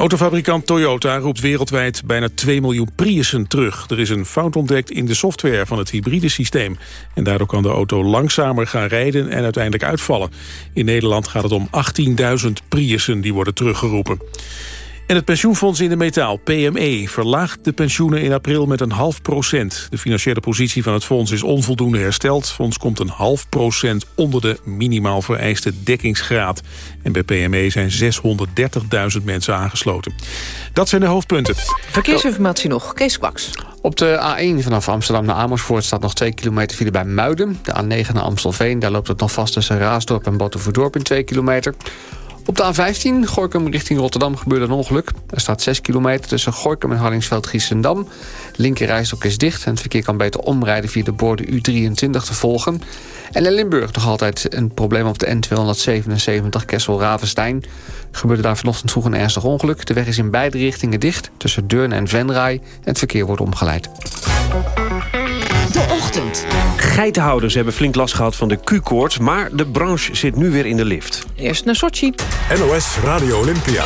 Autofabrikant Toyota roept wereldwijd bijna 2 miljoen Priussen terug. Er is een fout ontdekt in de software van het hybride systeem. En daardoor kan de auto langzamer gaan rijden en uiteindelijk uitvallen. In Nederland gaat het om 18.000 Priussen die worden teruggeroepen. En het pensioenfonds in de metaal, PME, verlaagt de pensioenen in april met een half procent. De financiële positie van het fonds is onvoldoende hersteld. Het fonds komt een half procent onder de minimaal vereiste dekkingsgraad. En bij PME zijn 630.000 mensen aangesloten. Dat zijn de hoofdpunten. Verkeersinformatie nog, Kees Kwaks. Op de A1 vanaf Amsterdam naar Amersfoort staat nog 2 kilometer file bij Muiden. De A9 naar Amstelveen, daar loopt het nog vast tussen Raasdorp en Battenverdorp in 2 kilometer. Op de A15, Gorkum richting Rotterdam, gebeurde een ongeluk. Er staat 6 kilometer tussen Gorkum en Hardingsveld-Giessendam. Linkerrijstok is dicht en het verkeer kan beter omrijden... via de borden U23 te volgen. En in Limburg nog altijd een probleem op de N277 Kessel-Ravenstein. Gebeurde daar vanochtend vroeg een ernstig ongeluk. De weg is in beide richtingen dicht, tussen Deurne en Venray. En het verkeer wordt omgeleid. Geitenhouders hebben flink last gehad van de Q-koorts... maar de branche zit nu weer in de lift. Eerst naar Sochi. NOS Radio Olympia.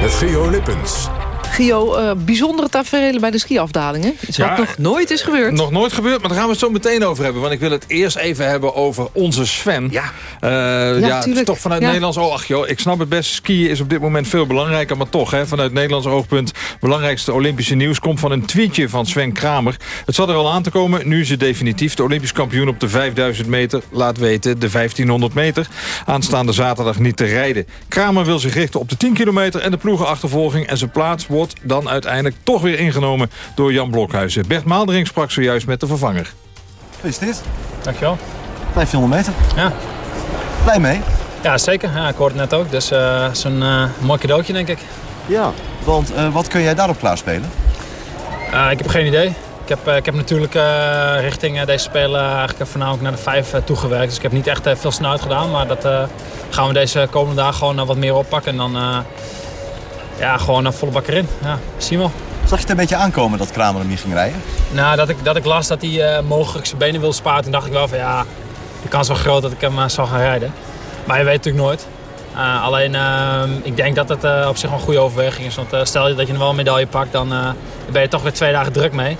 Met Geo Lippens. Gio, uh, bijzondere tafereelen bij de skiafdalingen. Iets ja, wat nog nooit is gebeurd. Nog nooit gebeurd, maar daar gaan we het zo meteen over hebben. Want ik wil het eerst even hebben over onze Sven. Ja, uh, ja, ja toch vanuit ja. Nederlands oog. joh, ik snap het best, skiën is op dit moment veel belangrijker. Maar toch, hè, vanuit Nederlands oogpunt... belangrijkste Olympische nieuws komt van een tweetje van Sven Kramer. Het zat er al aan te komen, nu is het definitief. De Olympisch kampioen op de 5000 meter, laat weten, de 1500 meter. Aanstaande zaterdag niet te rijden. Kramer wil zich richten op de 10 kilometer en de ploegenachtervolging. En zijn plaats wordt dan uiteindelijk toch weer ingenomen door Jan Blokhuizen. Bert Maaldering sprak zojuist met de vervanger. Gefeliciteerd. Dankjewel. 1500 meter. Ja. Blij mee? Ja, zeker. Ja, ik hoorde het net ook. Dus uh, zo'n uh, mooi cadeautje, denk ik. Ja, want uh, wat kun jij daarop klaarspelen? ik heb geen idee. Ik heb, ik heb natuurlijk richting deze spelen eigenlijk voornamelijk naar de vijf toegewerkt. Dus ik heb niet echt veel snelheid gedaan. Maar dat gaan we deze komende dagen gewoon wat meer oppakken. En dan ja, gewoon een volle bak erin. Ja, zie wel. Zag je het een beetje aankomen dat Kramer hem niet ging rijden? Nou, dat ik, dat ik las dat hij uh, mogelijk zijn benen wilde sparen. Toen dacht ik wel van ja, de kans is wel groot dat ik hem uh, zal gaan rijden. Maar je weet het natuurlijk nooit. Uh, alleen, ik denk dat het op zich wel een goede overweging is. Want stel je dat je nog wel een medaille pakt, dan ben je toch weer twee dagen druk mee.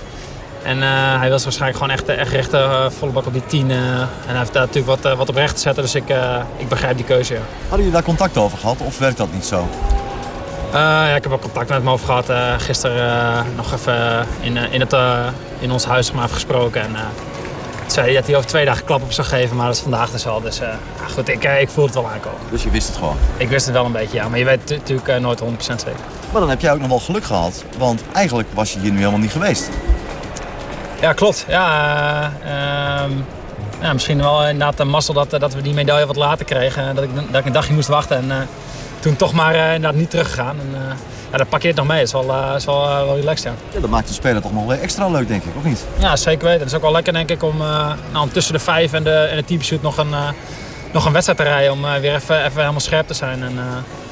En hij wil waarschijnlijk gewoon echt, echt richten, volle bak op die tien. en hij heeft daar natuurlijk wat, wat op recht te zetten. Dus ik, ik begrijp die keuze. Ja. Hadden jullie daar contact over gehad of werkt dat niet zo? Uh, ja, ik heb ook contact met hem over gehad. Uh, gisteren uh, nog even in, in, het, in ons huis maar even gesproken. En zei dat hij over twee dagen klap op zou geven, maar dat is vandaag dus al. Dus ja, goed, ik, ik voel het wel aankomen. Dus je wist het gewoon? Ik wist het wel een beetje, ja. Maar je weet natuurlijk nooit 100% zeker. Maar dan heb jij ook nog wel geluk gehad. Want eigenlijk was je hier nu helemaal niet geweest. Ja, klopt. Ja, ehm, ja, misschien wel inderdaad een mazzel dat, dat we die medaille wat later kregen. Dat ik, dat ik een dagje moest wachten. En, toen toch maar uh, inderdaad niet teruggegaan. En, uh, ja, dat parkeert nog mee. Dat is wel, uh, is wel, wel relaxed, ja. ja. Dat maakt de speler toch nog wel extra leuk, denk ik, of niet? Ja, zeker weten. Het is ook wel lekker, denk ik, om, nou, om tussen de vijf en de, en de teamshoot nog een, nog een wedstrijd te rijden. Om weer even, even helemaal scherp te zijn. En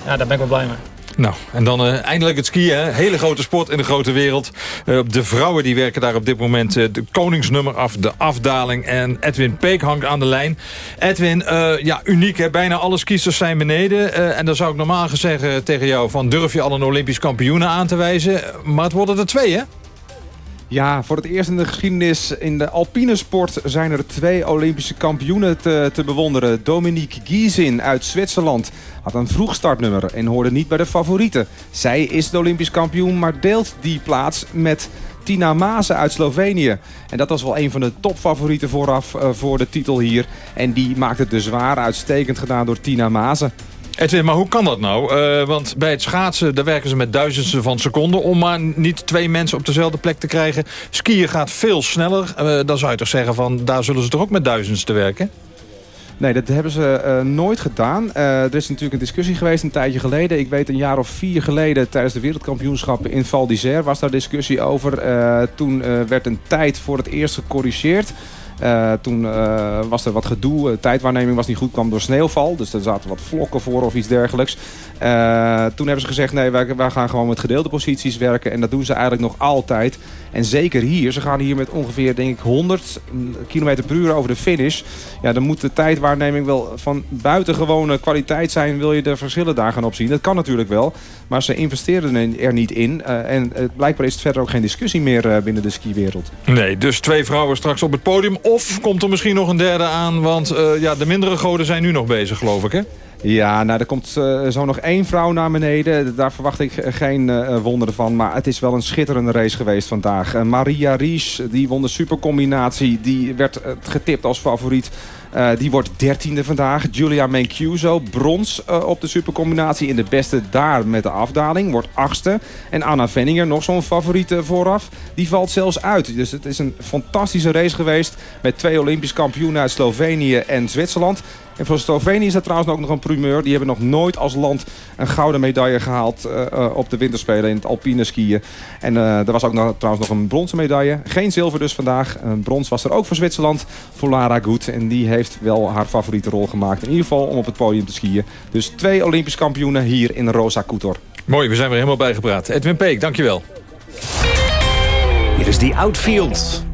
ja, daar ben ik wel blij mee. Nou, en dan uh, eindelijk het skiën. Hè? Hele grote sport in de grote wereld. Uh, de vrouwen die werken daar op dit moment uh, de koningsnummer af, de afdaling. En Edwin Peek hangt aan de lijn. Edwin, ja, uniek hè? Bijna alle skiesters zijn beneden. en dan zou ik normaal gezegd tegen jou van... durf je al een Olympisch kampioenen aan te wijzen? Maar het worden er twee, hè? Ja, voor het eerst in de geschiedenis in de alpine sport zijn er twee Olympische kampioenen te, bewonderen. Dominique Giesin uit Zwitserland had een vroeg startnummer en hoorde niet bij de favorieten. Zij is de Olympisch kampioen, maar deelt die plaats met Tina Maze uit Slovenië. En dat was wel een van de topfavorieten vooraf uh, voor de titel hier. En die maakt het dus zwaar uitstekend gedaan door Tina Maze. Edwin, maar hoe kan dat nou? Uh, want bij het schaatsen daar werken ze met duizendsten van seconden... om maar niet twee mensen op dezelfde plek te krijgen. Skiën gaat veel sneller. Uh, dan zou je toch zeggen van daar zullen ze toch ook met duizendsten werken? Nee, dat hebben ze uh, nooit gedaan. Uh, er is natuurlijk een discussie geweest een tijdje geleden. Ik weet een jaar of vier geleden tijdens de wereldkampioenschappen in Val d'Isère was daar discussie over. Toen werd een tijd voor het eerst gecorrigeerd. Uh, toen uh, was er wat gedoe. De tijdwaarneming was niet goed, kwam door sneeuwval. Dus er zaten wat vlokken voor of iets dergelijks. Toen hebben ze gezegd, nee, wij, gaan gewoon met gedeelde posities werken. En dat doen ze eigenlijk nog altijd. En zeker hier, ze gaan hier met ongeveer, denk ik, 100 km per uur over de finish. Ja, dan moet de tijdwaarneming wel van buitengewone kwaliteit zijn. Wil je de verschillen daar gaan opzien? Dat kan natuurlijk wel. Maar ze investeren er niet in. en blijkbaar is het verder ook geen discussie meer binnen de skiwereld. Nee, dus twee vrouwen straks op het podium of komt er misschien nog een derde aan? Want uh, ja, de mindere goden zijn nu nog bezig, geloof ik, hè? Ja, nou, er komt uh, zo nog één vrouw naar beneden. Daar verwacht ik geen uh, wonderen van. Maar het is wel een schitterende race geweest vandaag. Maria Ries, die won de supercombinatie. Die werd getipt als favoriet. Uh, die wordt dertiende vandaag. Julia Mancuso, brons uh, op de supercombinatie. In de beste daar met de afdaling. Wordt achtste. En Anna Venninger, nog zo'n favoriete vooraf. Die valt zelfs uit. Dus het is een fantastische race geweest. Met twee Olympisch kampioenen uit Slovenië en Zwitserland. En voor Slovenië is er trouwens ook nog een primeur. Die hebben nog nooit als land een gouden medaille gehaald op de winterspelen in het alpine skiën. En uh, er was ook nog, trouwens nog een bronzen medaille. Geen zilver dus vandaag. Een brons was er ook voor Zwitserland, voor Lara Goed. En die heeft wel haar favoriete rol gemaakt. In ieder geval om op het podium te skiën. Dus twee Olympisch kampioenen hier in Rosa Kutor. Mooi, we zijn weer helemaal bijgepraat. Edwin Peek, dankjewel. Hier is die Outfield.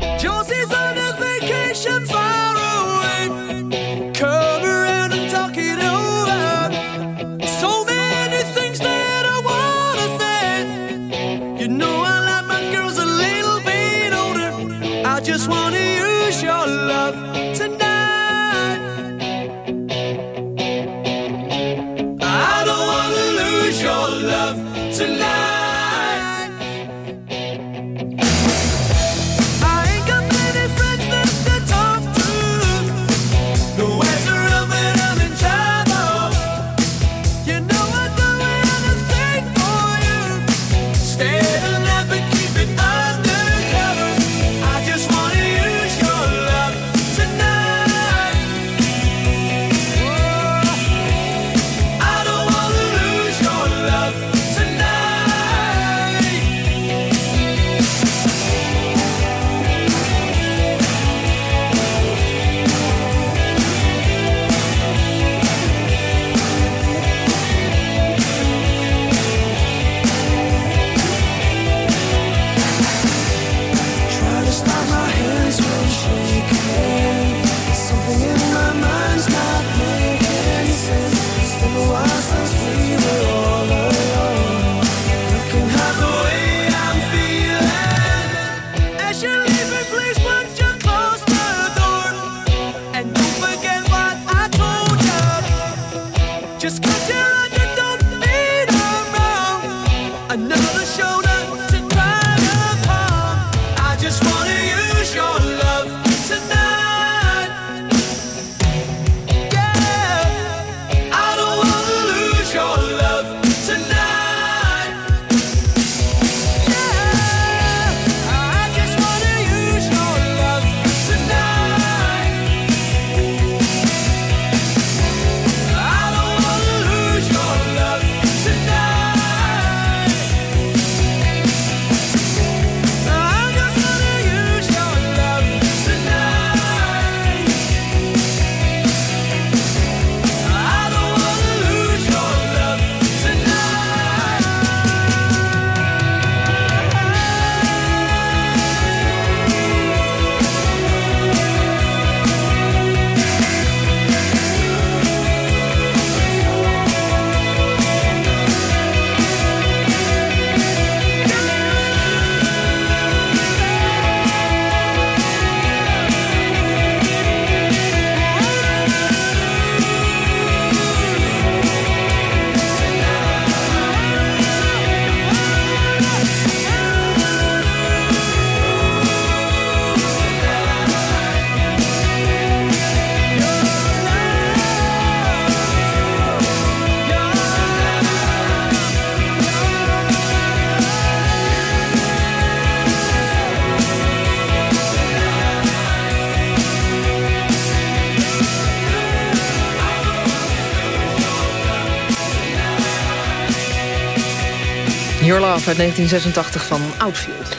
Uit 1986 van Outfield.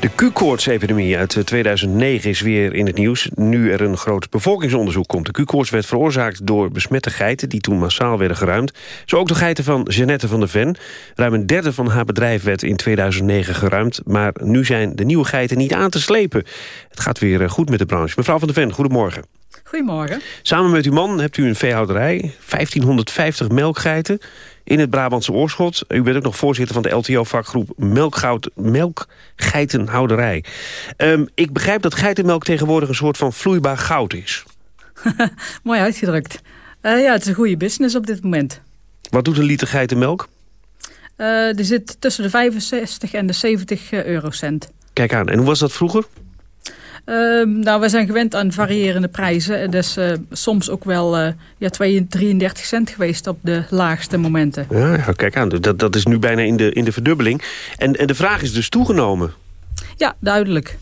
De Q-koortsepidemie uit 2009 eh, is weer in het nieuws. Nu er een groot bevolkingsonderzoek komt. De Q-koorts werd veroorzaakt door besmette geiten... die toen massaal werden geruimd. Zo ook de geiten van Jeannette van der Ven. Ruim een derde van haar bedrijf werd in 2009 geruimd. Maar nu zijn de nieuwe geiten niet aan te slepen. Het gaat weer eh, goed met de branche. Mevrouw van der Ven, goedemorgen. Goedemorgen. Samen met uw man hebt u een veehouderij. 1550 melkgeiten in het Brabantse Oorschot. U bent ook nog voorzitter van de LTO-vakgroep Melkgeitenhouderij. Um, ik begrijp dat geitenmelk tegenwoordig een soort van vloeibaar goud is. [LAUGHS] Mooi uitgedrukt. Uh, ja, het is een goede business op dit moment. Wat doet een liter geitenmelk? Uh, er zit tussen de 65 en de 70 eh, eurocent. Kijk aan. En hoe was dat vroeger? Uh, nou, we zijn gewend aan variërende prijzen. Dus uh, soms ook wel uh, ja, 33 cent geweest op de laagste momenten. Ja, kijk aan. Dat, dat is nu bijna in de, in de verdubbeling. En, en de vraag is dus toegenomen. Ja, duidelijk.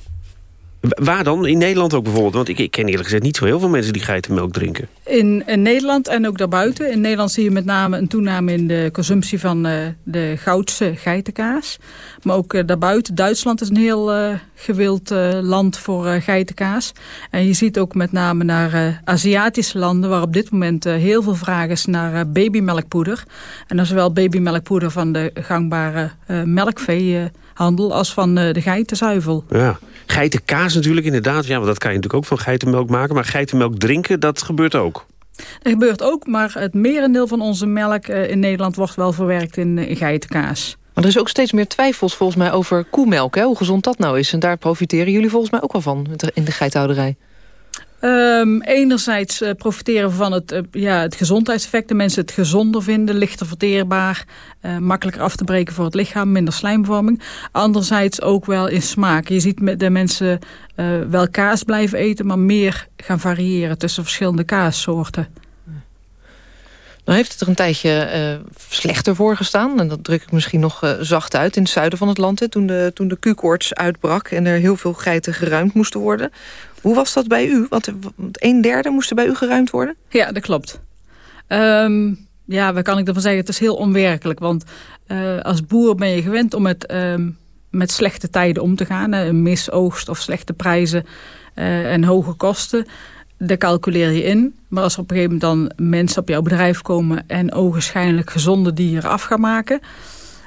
Waar dan? In Nederland ook bijvoorbeeld? Want ik, ik, ken eerlijk gezegd niet zo heel veel mensen die geitenmelk drinken. In, in, Nederland en ook daarbuiten. In Nederland zie je met name een toename in de consumptie van uh, de goudse geitenkaas. Maar ook uh, daarbuiten. Duitsland is een heel uh, gewild land voor geitenkaas. En je ziet ook met name naar Aziatische landen... waar op dit moment heel veel vraag is naar babymelkpoeder. En dan zowel babymelkpoeder van de gangbare melkveehandel... als van de geitenzuivel. Ja. Geitenkaas natuurlijk inderdaad. Ja, want dat kan je natuurlijk ook van geitenmelk maken. Maar geitenmelk drinken, dat gebeurt ook. Dat gebeurt ook, maar het merendeel van onze melk eh, in Nederland wordt wel verwerkt in, in geitenkaas. Maar er is ook steeds meer twijfels volgens mij over koemelk, hè? hoe gezond dat nou is. En daar profiteren jullie volgens mij ook wel van in de geithouderij. Um, enerzijds uh, profiteren we van het, uh, ja, het gezondheidseffect. De mensen het gezonder vinden, lichter verteerbaar, uh, makkelijker af te breken voor het lichaam, minder slijmvorming. Anderzijds ook wel in smaak. Je ziet de mensen wel kaas blijven eten, maar meer gaan variëren tussen verschillende kaassoorten. Nou heeft het er een tijdje slechter voor gestaan. En dat druk ik misschien nog zacht uit in het zuiden van het land. Toen de, toen de Q-koorts uitbrak en er heel veel geiten geruimd moesten worden. Hoe was dat bij u? Want een derde moest bij u geruimd worden? Ja, dat klopt. Um, ja, wat kan ik ervan zeggen? Het is heel onwerkelijk. Want uh, als boer ben je gewend om met, um, met slechte tijden om te gaan. Een misoogst of slechte prijzen uh, en hoge kosten. Daar calculeer je in. Maar als er op een gegeven moment dan mensen op jouw bedrijf komen... en ogenschijnlijk gezonde dieren af gaan maken...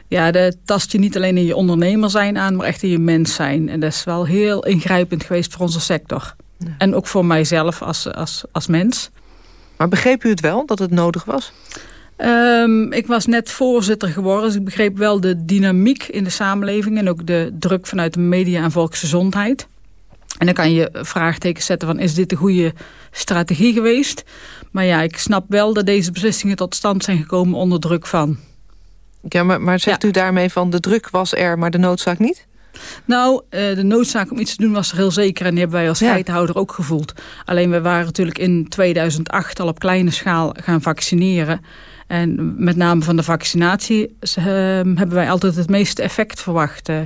Ja, dat tast je niet alleen in je ondernemer zijn aan, maar echt in je mens zijn. En dat is wel heel ingrijpend geweest voor onze sector. En ook voor mijzelf als, als, als mens. Maar begreep u het wel, dat het nodig was? Um, ik was net voorzitter geworden, dus ik begreep wel de dynamiek in de samenleving... en ook de druk vanuit de media en volksgezondheid. En dan kan je vraagtekens zetten van, is dit de goede strategie geweest? Maar ja, ik snap wel dat deze beslissingen tot stand zijn gekomen onder druk van. Ja, maar, maar zegt u daarmee van de druk was er, maar de noodzaak niet? Nou, uh, de noodzaak om iets te doen was er heel zeker. En die hebben wij als ja. geitenhouder ook gevoeld. Alleen we waren natuurlijk in 2008 al op kleine schaal gaan vaccineren. En met name van de vaccinatie uh, hebben wij altijd het meeste effect verwacht. Uh,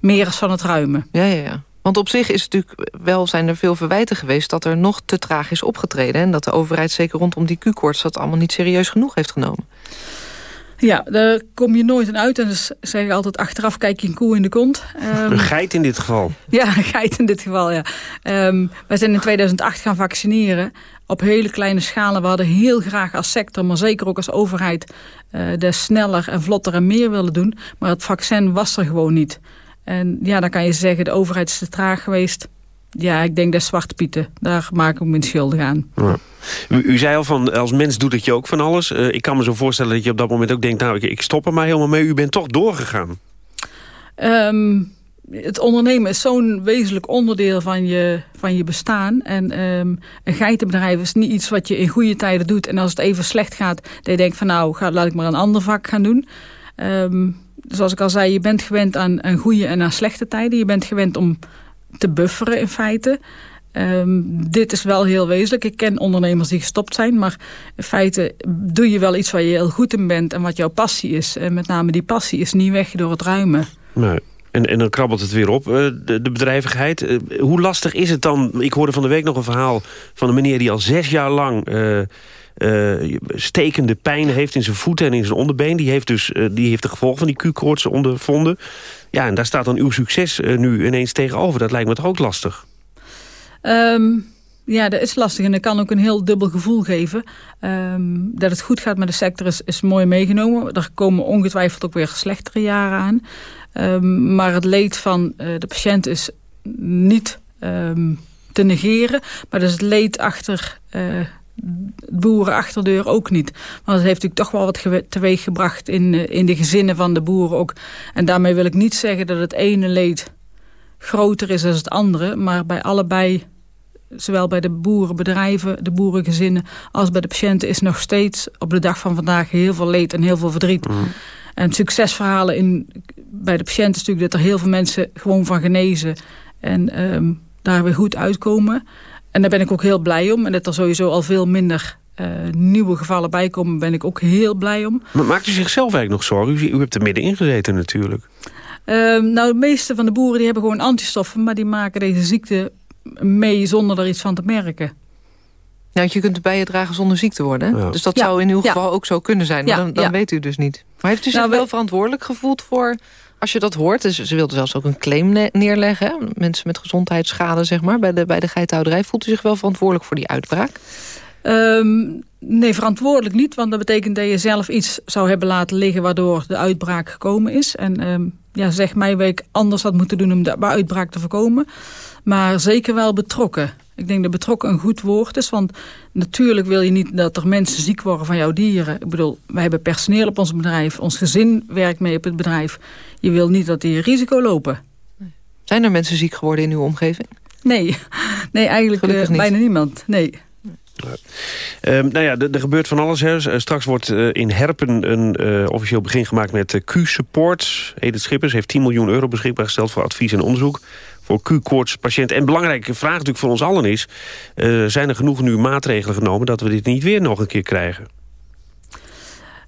meer als van het ruimen. Ja, ja, ja. Want op zich is het natuurlijk wel, zijn er veel verwijten geweest... dat er nog te traag is opgetreden. En dat de overheid zeker rondom die Q-koorts... dat allemaal niet serieus genoeg heeft genomen. Ja, daar kom je nooit aan uit. En dus zeg ik altijd, achteraf kijk je een koe in de kont. Um, [LAUGHS] een geit in dit geval. Ja, een geit in dit geval, ja. Um, wij zijn in 2008 gaan vaccineren op hele kleine schalen. We hadden heel graag als sector, maar zeker ook als overheid... Uh, de sneller en vlotter en meer willen doen. Maar het vaccin was er gewoon niet. En ja, dan kan je zeggen, de overheid is te traag geweest. Ja, ik denk dat Zwarte Pieten. Daar maak ik me schuldig aan. Ja. U, u, zei al van, als mens doet het je ook van alles. Uh, ik kan me zo voorstellen dat je op dat moment ook denkt... nou, ik, ik stop er maar helemaal mee. U bent toch doorgegaan. Um, het ondernemen is zo'n wezenlijk onderdeel van je, van je bestaan. En um, een geitenbedrijf is niet iets wat je in goede tijden doet... en als het even slecht gaat, dat je denkt van... nou, ga, laat ik maar een ander vak gaan doen... Um, zoals ik al zei, je bent gewend aan, aan goede en aan slechte tijden. Je bent gewend om te bufferen in feite. Um, dit is wel heel wezenlijk. Ik ken ondernemers die gestopt zijn. Maar in feite doe je wel iets waar je heel goed in bent. En wat jouw passie is. En met name die passie is niet weg door het ruimen. Nee. En, en dan krabbelt het weer op, de, de bedrijvigheid. hoe lastig is het dan? Ik hoorde van de week nog een verhaal van een meneer die al zes jaar lang... Uh, stekende pijn heeft in zijn voeten en in zijn onderbeen. Die heeft dus die heeft de gevolgen van die Q-koorts ondervonden. Ja, en daar staat dan uw succes nu ineens tegenover. Dat lijkt me toch ook lastig? Um, ja, dat is lastig en dat kan ook een heel dubbel gevoel geven. Um, dat het goed gaat met de sector is, is mooi meegenomen. Er komen ongetwijfeld ook weer slechtere jaren aan. Um, maar het leed van de patiënt is niet te negeren. Maar is het leed achter boerenachterdeur ook niet. Want het heeft natuurlijk toch wel wat teweeg gebracht in, uh, in de gezinnen van de boeren ook. En daarmee wil ik niet zeggen dat het ene leed groter is dan het andere. Maar bij allebei zowel bij de boerenbedrijven, de boerengezinnen... als bij de patiënten is nog steeds op de dag van vandaag heel veel leed en heel veel verdriet. Mm. En succesverhalen in, bij de patiënten is natuurlijk dat er heel veel mensen gewoon van genezen... en um, daar weer goed uitkomen. En daar ben ik ook heel blij om. En dat er sowieso al veel minder uh, nieuwe gevallen bijkomen, ben ik ook heel blij om. Maar maakt u zichzelf eigenlijk nog zorgen? U, u hebt er middenin gezeten natuurlijk. Uh, nou, de meeste van de boeren die hebben gewoon antistoffen... maar die maken deze ziekte mee zonder er iets van te merken. Want je kunt het bij je dragen zonder ziek te worden. Dus dat zou in uw geval ook zo kunnen zijn. Maar dan, dan weet u dus niet. Maar heeft u zich nou, wel verantwoordelijk gevoeld voor... als je dat hoort, dus ze wilden zelfs ook een claim neerleggen... mensen met gezondheidsschade zeg maar, bij de, bij de voelt u zich wel verantwoordelijk voor die uitbraak? Um, nee, verantwoordelijk niet. Want dat betekent dat je zelf iets zou hebben laten liggen... waardoor de uitbraak gekomen is. En um, ja, zeg mij wat ik anders had moeten doen om de uitbraak te voorkomen. Maar zeker wel betrokken. Ik denk dat betrokken een goed woord is. Want natuurlijk wil je niet dat er mensen ziek worden van jouw dieren. Ik bedoel, wij hebben personeel op ons bedrijf. Ons gezin werkt mee op het bedrijf. Je wil niet dat die risico lopen. Zijn er mensen ziek geworden in uw omgeving? Nee, nee eigenlijk uh, bijna niemand. Nee. Um, nou ja, er gebeurt van alles. Hè. Straks wordt uh, in Herpen een uh, officieel begin gemaakt met uh, Q-support. Edith Schippers heeft 10 miljoen euro beschikbaar gesteld voor advies en onderzoek voor Q-koortspatiënten. En belangrijke vraag natuurlijk voor ons allen is... Uh, zijn er genoeg nu maatregelen genomen dat we dit niet weer nog een keer krijgen?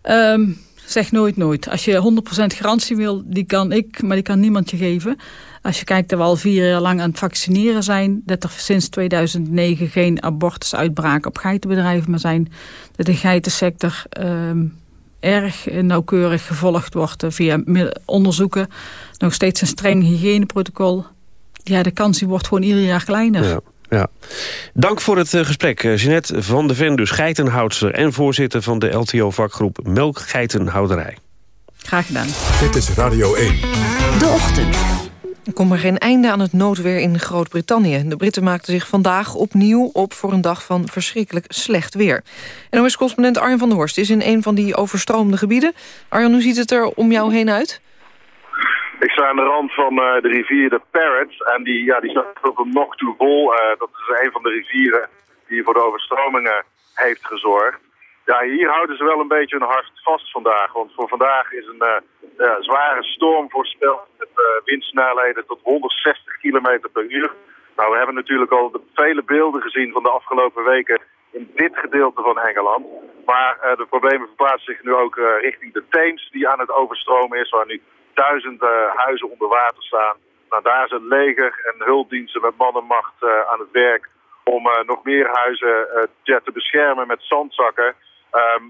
Um, zeg nooit nooit. Als je 100% garantie wil, die kan ik, maar die kan niemand je geven. Als je kijkt dat we al vier jaar lang aan het vaccineren zijn... dat er sinds 2009 geen abortusuitbraken op geitenbedrijven meer zijn... dat de geitensector um, erg nauwkeurig gevolgd wordt via onderzoeken. Nog steeds een streng hygiëneprotocol ja, de kans die wordt gewoon ieder jaar kleiner. Ja. Ja. Dank voor het uh, gesprek. Uh, Jeanette van de Ven, dus geitenhoudster... en voorzitter van de LTO-vakgroep Melkgeitenhouderij. Graag gedaan. Dit is Radio 1. De Ochtend. Er komt maar geen einde aan het noodweer in Groot-Brittannië. De Britten maakten zich vandaag opnieuw op voor een dag van verschrikkelijk slecht weer. En NOS-correspondent Arjen van der Horst is in een van die overstroomde gebieden. Arjen, hoe ziet het er om jou heen uit? Ik sta aan de rand van uh, de rivier de Parrot en die, ja, die staat op een nog toe vol. Uh, dat is een van de rivieren die voor de overstromingen heeft gezorgd. Ja, hier houden ze wel een beetje hun hart vast vandaag. Want voor vandaag is een uh, zware storm voorspeld met windsnelheden tot 160 km per uur. Nou, we hebben natuurlijk al de vele beelden gezien van de afgelopen weken in dit gedeelte van Engeland. Maar de problemen verplaatsen zich nu ook richting de Theems die aan het overstromen is, waar nu duizenden huizen onder water staan. Nou, daar is het leger en hulpdiensten met mannenmacht uh, aan het werk om uh, nog meer huizen te beschermen met zandzakken.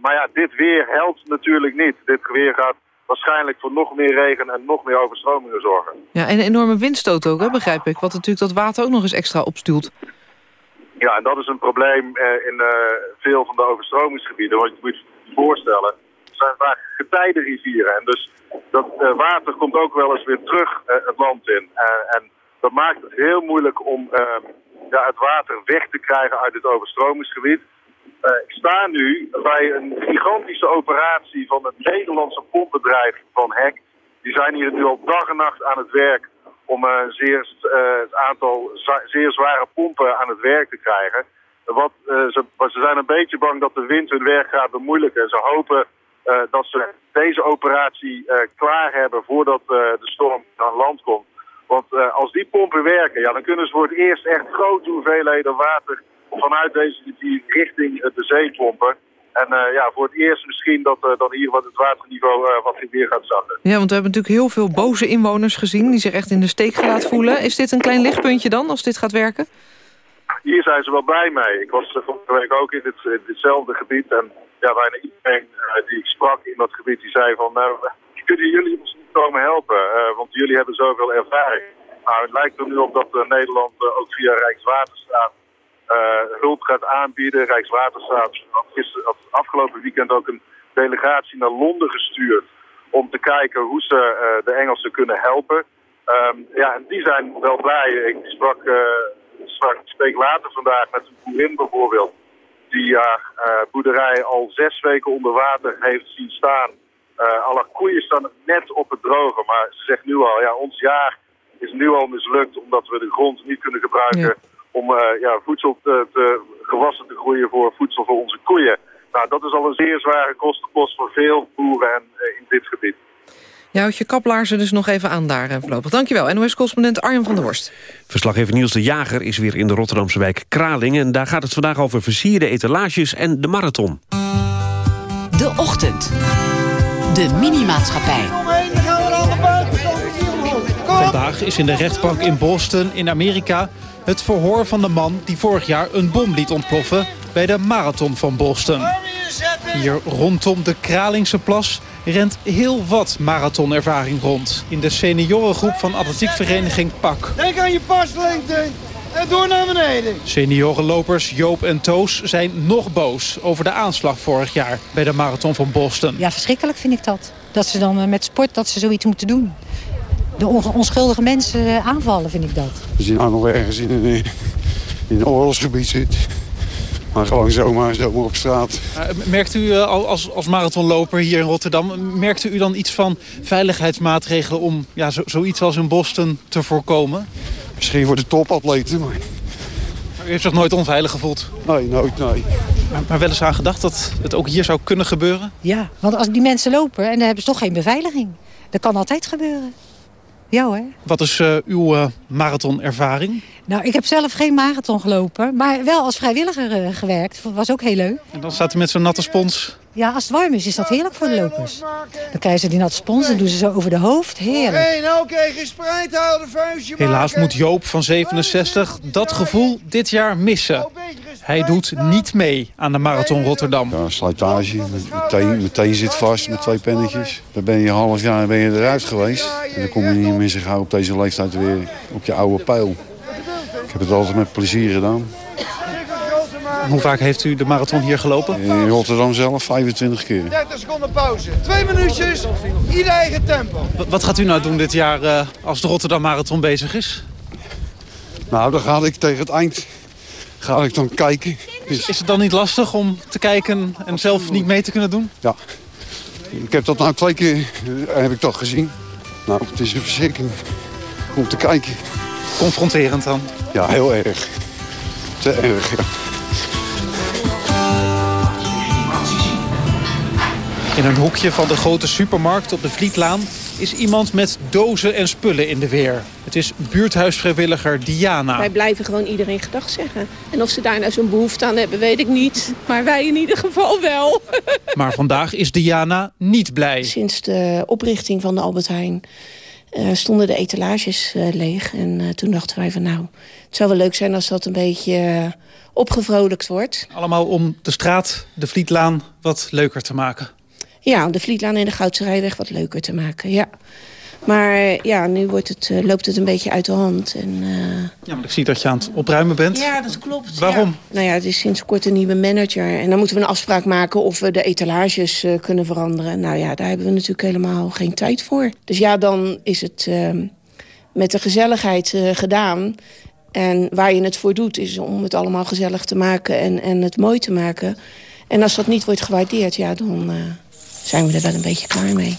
Maar ja, dit weer helpt natuurlijk niet. Dit weer gaat waarschijnlijk voor nog meer regen en nog meer overstromingen zorgen. Ja, en een enorme windstoot ook, hè, begrijp ik. Wat natuurlijk dat water ook nog eens extra opstuurt. Ja, en dat is een probleem in veel van de overstromingsgebieden. Want je moet je voorstellen, zijn vaak getijdenrivieren. En dus dat uh, water komt ook wel eens weer terug uh, het land in. Uh, en dat maakt het heel moeilijk om ja, het water weg te krijgen uit het overstromingsgebied. ik sta nu bij een gigantische operatie van het Nederlandse pompbedrijf van Hek. Die zijn hier nu al dag en nacht aan het werk om zeer, het aantal zeer zware pompen aan het werk te krijgen. Wat, ze, ze zijn een beetje bang dat de wind hun werk gaat bemoeilijken. Ze hopen uh, dat ze deze operatie uh, klaar hebben voordat uh, de storm aan land komt. Want als die pompen werken, ja, dan kunnen ze voor het eerst echt grote hoeveelheden water vanuit deze rivier richting de zee pompen. En ja, voor het eerst misschien dat dan hier wat het waterniveau wat weer gaat zakken. Ja, want we hebben natuurlijk heel veel boze inwoners gezien... die zich echt in de steek gelaten voelen. Is dit een klein lichtpuntje dan, als dit gaat werken? hier zijn ze wel blij mee. Ik was vorige week ook in, dit, ditzelfde gebied en ja, bijna iedereen die ik sprak in dat gebied, die zei van, nou, kunnen jullie ons niet komen helpen? want jullie hebben zoveel ervaring. Nou, het lijkt er nu op dat Nederland ook via Rijkswaterstaat hulp gaat aanbieden. Rijkswaterstaat had, afgelopen weekend ook een delegatie naar Londen gestuurd om te kijken hoe ze de Engelsen kunnen helpen. Um, ja, en die zijn wel blij. Ik sprak, uh, sprak, spreek later vandaag met een boerin bijvoorbeeld. Die haar uh, boerderij al zes weken onder water heeft zien staan. alle koeien staan net op het droge. Maar ze zegt nu al, ja, ons jaar is nu al mislukt omdat we de grond niet kunnen gebruiken om ja, voedsel te, te, gewassen te groeien voor voedsel voor onze koeien. Nou, dat is al een zeer zware kostenpost voor veel boeren en, in dit gebied. Je houdt je kaplaarzen dus nog even aan daar uh, voorlopig. Dankjewel, NOS-correspondent Arjen van der Horst. Verslaggever Niels de Jager is weer in de Rotterdamse wijk Kraling... en daar gaat het vandaag over versierde etalages en de marathon. De Ochtend. De Minimaatschappij. Vandaag is in de rechtbank in Boston in Amerika... het verhoor van de man die vorig jaar een bom liet ontploffen bij de Marathon van Boston. Hier rondom de Kralingse Plas rent heel wat marathonervaring rond. In de seniorengroep van atletiekvereniging PAK. Denk aan je paslengte en door naar beneden. Seniorenlopers Joop en Toos zijn nog boos over de aanslag vorig jaar bij de Marathon van Boston. Ja, verschrikkelijk vind ik dat. Dat ze dan eh, met sport dat ze zoiets moeten doen. De onschuldige mensen eh, aanvallen, vind ik dat. Als je nou nog ergens in een, in een oorlogsgebied zit... Maar gewoon zomaar, zomaar op straat. Merkt u eh, als, als marathonloper hier in Rotterdam... merkt u dan iets van veiligheidsmaatregelen... om ja, zo, zoiets als in Boston te voorkomen? Misschien voor de topatleten, maar... U heeft zich nooit onveilig gevoeld? Nee, nooit, nee. Maar, maar wel eens aan gedacht dat het ook hier zou kunnen gebeuren? Ja, want als die mensen lopen en dan hebben ze toch geen beveiliging. Dat kan altijd gebeuren. Ja hoor. Wat is uh, uw uh, marathonervaring? Nou, ik heb zelf geen marathon gelopen, maar wel als vrijwilliger uh, gewerkt. Dat was ook heel leuk. En dan staat u met zo'n natte spons? Ja, als het warm is, is dat heerlijk voor de lopers. Dan krijgen ze die natte spons en doen ze zo over de hoofd. Heerlijk. Oké, nou oké, gespreid houden, vuistje Helaas moet Joop van 67 dat gevoel dit jaar missen. Hij doet niet mee aan de Marathon Rotterdam. Ja, slijtage. Meteen, meteen zit vast met twee pennetjes. Dan ben je een half jaar ben je eruit geweest. En dan kom je niet meer zo gauw op deze leeftijd weer op je oude pijl. Ik heb het altijd met plezier gedaan. Hoe vaak heeft u de marathon hier gelopen? In Rotterdam zelf 25 keer. 30 seconden pauze. Twee minuutjes, ieder eigen tempo. Wat gaat u nou doen dit jaar uh, als de Rotterdam Marathon bezig is? Nou, dan ga ik tegen het eind ga ik dan kijken. Is, is het dan niet lastig om te kijken en zelf niet mee te kunnen doen? Ja. Ik heb dat nou twee keer uh, heb ik dat gezien. Nou, het is een verzekering om te kijken. Confronterend dan? Ja, heel erg. Te erg, ja. In een hoekje van de grote supermarkt op de Vlietlaan is iemand met dozen en spullen in de weer. Het is buurthuisvrijwilliger Diana. Wij blijven gewoon iedereen gedag zeggen. En of ze daar nou zo'n behoefte aan hebben, weet ik niet. Maar wij in ieder geval wel. [LAUGHS] Maar vandaag is Diana niet blij. Sinds de oprichting van de Albert Heijn uh, stonden de etalages uh, leeg. En uh, toen dachten wij van nou, het zou wel leuk zijn als dat een beetje opgevrolijkt wordt. Allemaal om de straat, de Vlietlaan, wat leuker te maken. Ja, om de Vlietlaan en de Goudse Rijweg wat leuker te maken, ja. Maar ja, nu wordt het, uh, loopt het een beetje uit de hand. En, uh... Ja, maar ik zie dat je aan het opruimen bent. Ja, dat klopt. Waarom? Ja. Nou ja, het is sinds kort een nieuwe manager. En dan moeten we een afspraak maken of we de etalages uh, kunnen veranderen. Nou ja, daar hebben we natuurlijk helemaal geen tijd voor. Dus ja, dan is het met de gezelligheid gedaan. En waar je het voor doet, is om het allemaal gezellig te maken en, en het mooi te maken. En als dat niet wordt gewaardeerd, ja, dan zijn we er wel een beetje klaar mee.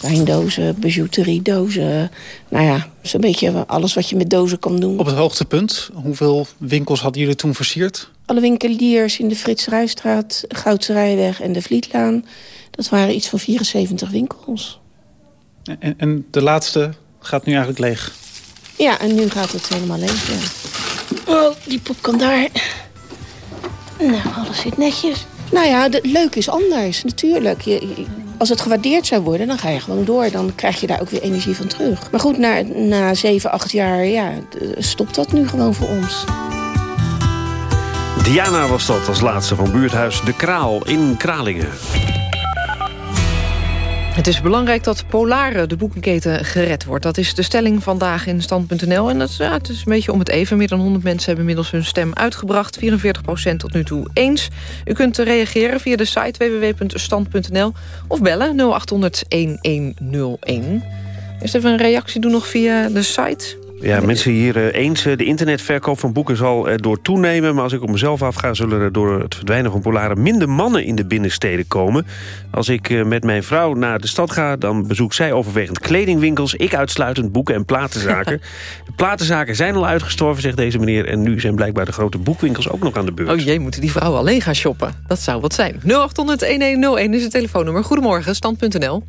Wijndozen, bijouteriedozen. Nou ja, zo'n beetje alles wat je met dozen kan doen. Op het hoogtepunt, hoeveel winkels hadden jullie toen versierd? Alle winkeliers in de Frits Ruijstraat, Goudse Rijweg en de Vlietlaan. Dat waren iets van 74 winkels. En, en de laatste gaat nu eigenlijk leeg? Ja, en nu gaat het helemaal leeg, ja. Oh, die popcorn daar. Nou, alles zit netjes. Nou ja, het leuke is anders, natuurlijk. Je, als het gewaardeerd zou worden, dan ga je gewoon door. Dan krijg je daar ook weer energie van terug. Maar goed, na, na 7, 8 jaar ja, stopt dat nu gewoon voor ons. Diana was dat als laatste van buurthuis De Kraal in Kralingen. Het is belangrijk dat Polare, de boekenketen, gered wordt. Dat is de stelling vandaag in Stand.nl. En dat, ja, het is een beetje om het even. Meer dan 100 mensen hebben inmiddels hun stem uitgebracht. 44% tot nu toe eens. U kunt reageren via de site www.stand.nl of bellen 0800 1101. Eerst even een reactie doen nog via de site. Ja, mensen hier uh, eens. De internetverkoop van boeken zal erdoor toenemen. Maar als ik op mezelf afga, zullen er door het verdwijnen van polaren... minder mannen in de binnensteden komen. Als ik met mijn vrouw naar de stad ga... dan bezoekt zij overwegend kledingwinkels. Ik uitsluitend boeken en platenzaken. [LAUGHS] de platenzaken zijn al uitgestorven, zegt deze meneer. En nu zijn blijkbaar de grote boekwinkels ook nog aan de beurt. Oh jee, moeten die vrouwen alleen gaan shoppen? Dat zou wat zijn. 0800-1101 is het telefoonnummer. Goedemorgen, stand.nl.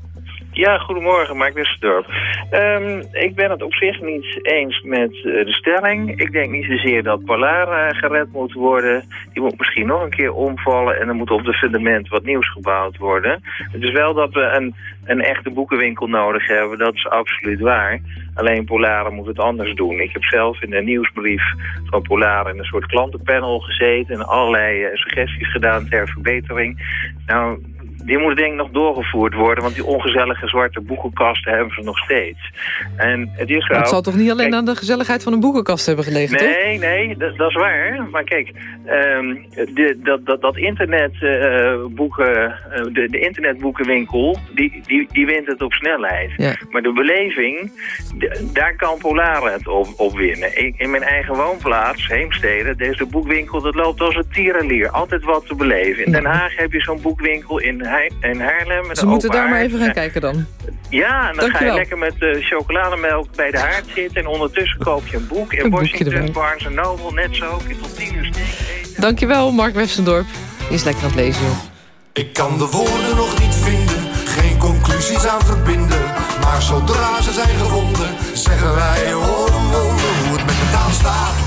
Ja, goedemorgen, Mark Westerdorp. Um, ik ben het op zich niet eens met uh, de stelling. Ik denk niet zozeer dat Polara gered moet worden. Die moet misschien nog een keer omvallen en er moet op de fundament wat nieuws gebouwd worden. Het is wel dat we een, een echte boekenwinkel nodig hebben, dat is absoluut waar. Alleen Polara moet het anders doen. Ik heb zelf in de nieuwsbrief van Polara in een soort klantenpanel gezeten... en allerlei uh, suggesties gedaan ter verbetering. Nou, die moeten denk ik nog doorgevoerd worden, want die ongezellige zwarte boekenkasten hebben ze nog steeds. En het is wel... Het zal toch niet alleen aan de gezelligheid van een boekenkast hebben gelegen, nee, toch? Nee, dat, dat is waar. Maar kijk, um, de, dat, dat, dat internetboeken, uh, de, de internetboekenwinkel, die, die, die wint het op snelheid. Ja. Maar de beleving, daar kan Polar het op, op winnen. In, in, mijn eigen woonplaats, Heemstede, deze boekwinkel, dat loopt als een tierenlier. Altijd wat te beleven. In Den Haag heb je zo'n boekwinkel in in Haarlem. Ze moeten daar maar even gaan kijken dan. Ja, en dan ga je lekker met uh, chocolademelk bij de haard zitten. En ondertussen koop je een boek. In Washington, Barnes Noble, net zo. Je tot tien uur steek Dankjewel, Mark Westendorp. Is lekker aan het lezen, joh. Ik kan de woorden nog niet vinden, geen conclusies aan verbinden. Maar zodra ze zijn gevonden, zeggen wij hoor een wonder hoe het met de taal staat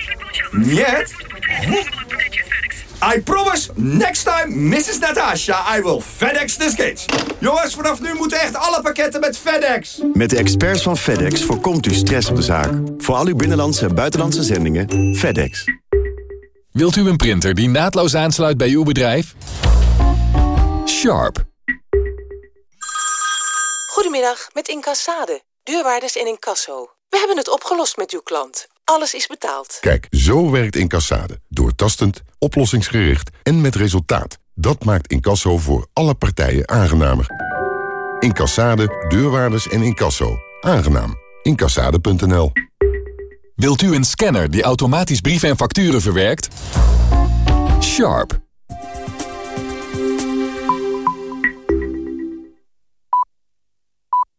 Yet. I promise, next time, Mrs. Natasha, I will FedEx this kids. Jongens, vanaf nu moeten echt alle pakketten met FedEx. Met de experts van FedEx voorkomt u stress op de zaak. Voor al uw binnenlandse en buitenlandse zendingen, FedEx. Wilt u een printer die naadloos aansluit bij uw bedrijf? Sharp. Goedemiddag, met Incassade, deurwaarders in incasso. We hebben het opgelost met uw klant. Alles is betaald. Kijk, zo werkt Incassade. Doortastend, oplossingsgericht en met resultaat. Dat maakt Incasso voor alle partijen aangenamer. Incassade, deurwaarders en Incasso. Aangenaam. Incassade.nl Wilt u een scanner die automatisch brieven en facturen verwerkt? Sharp.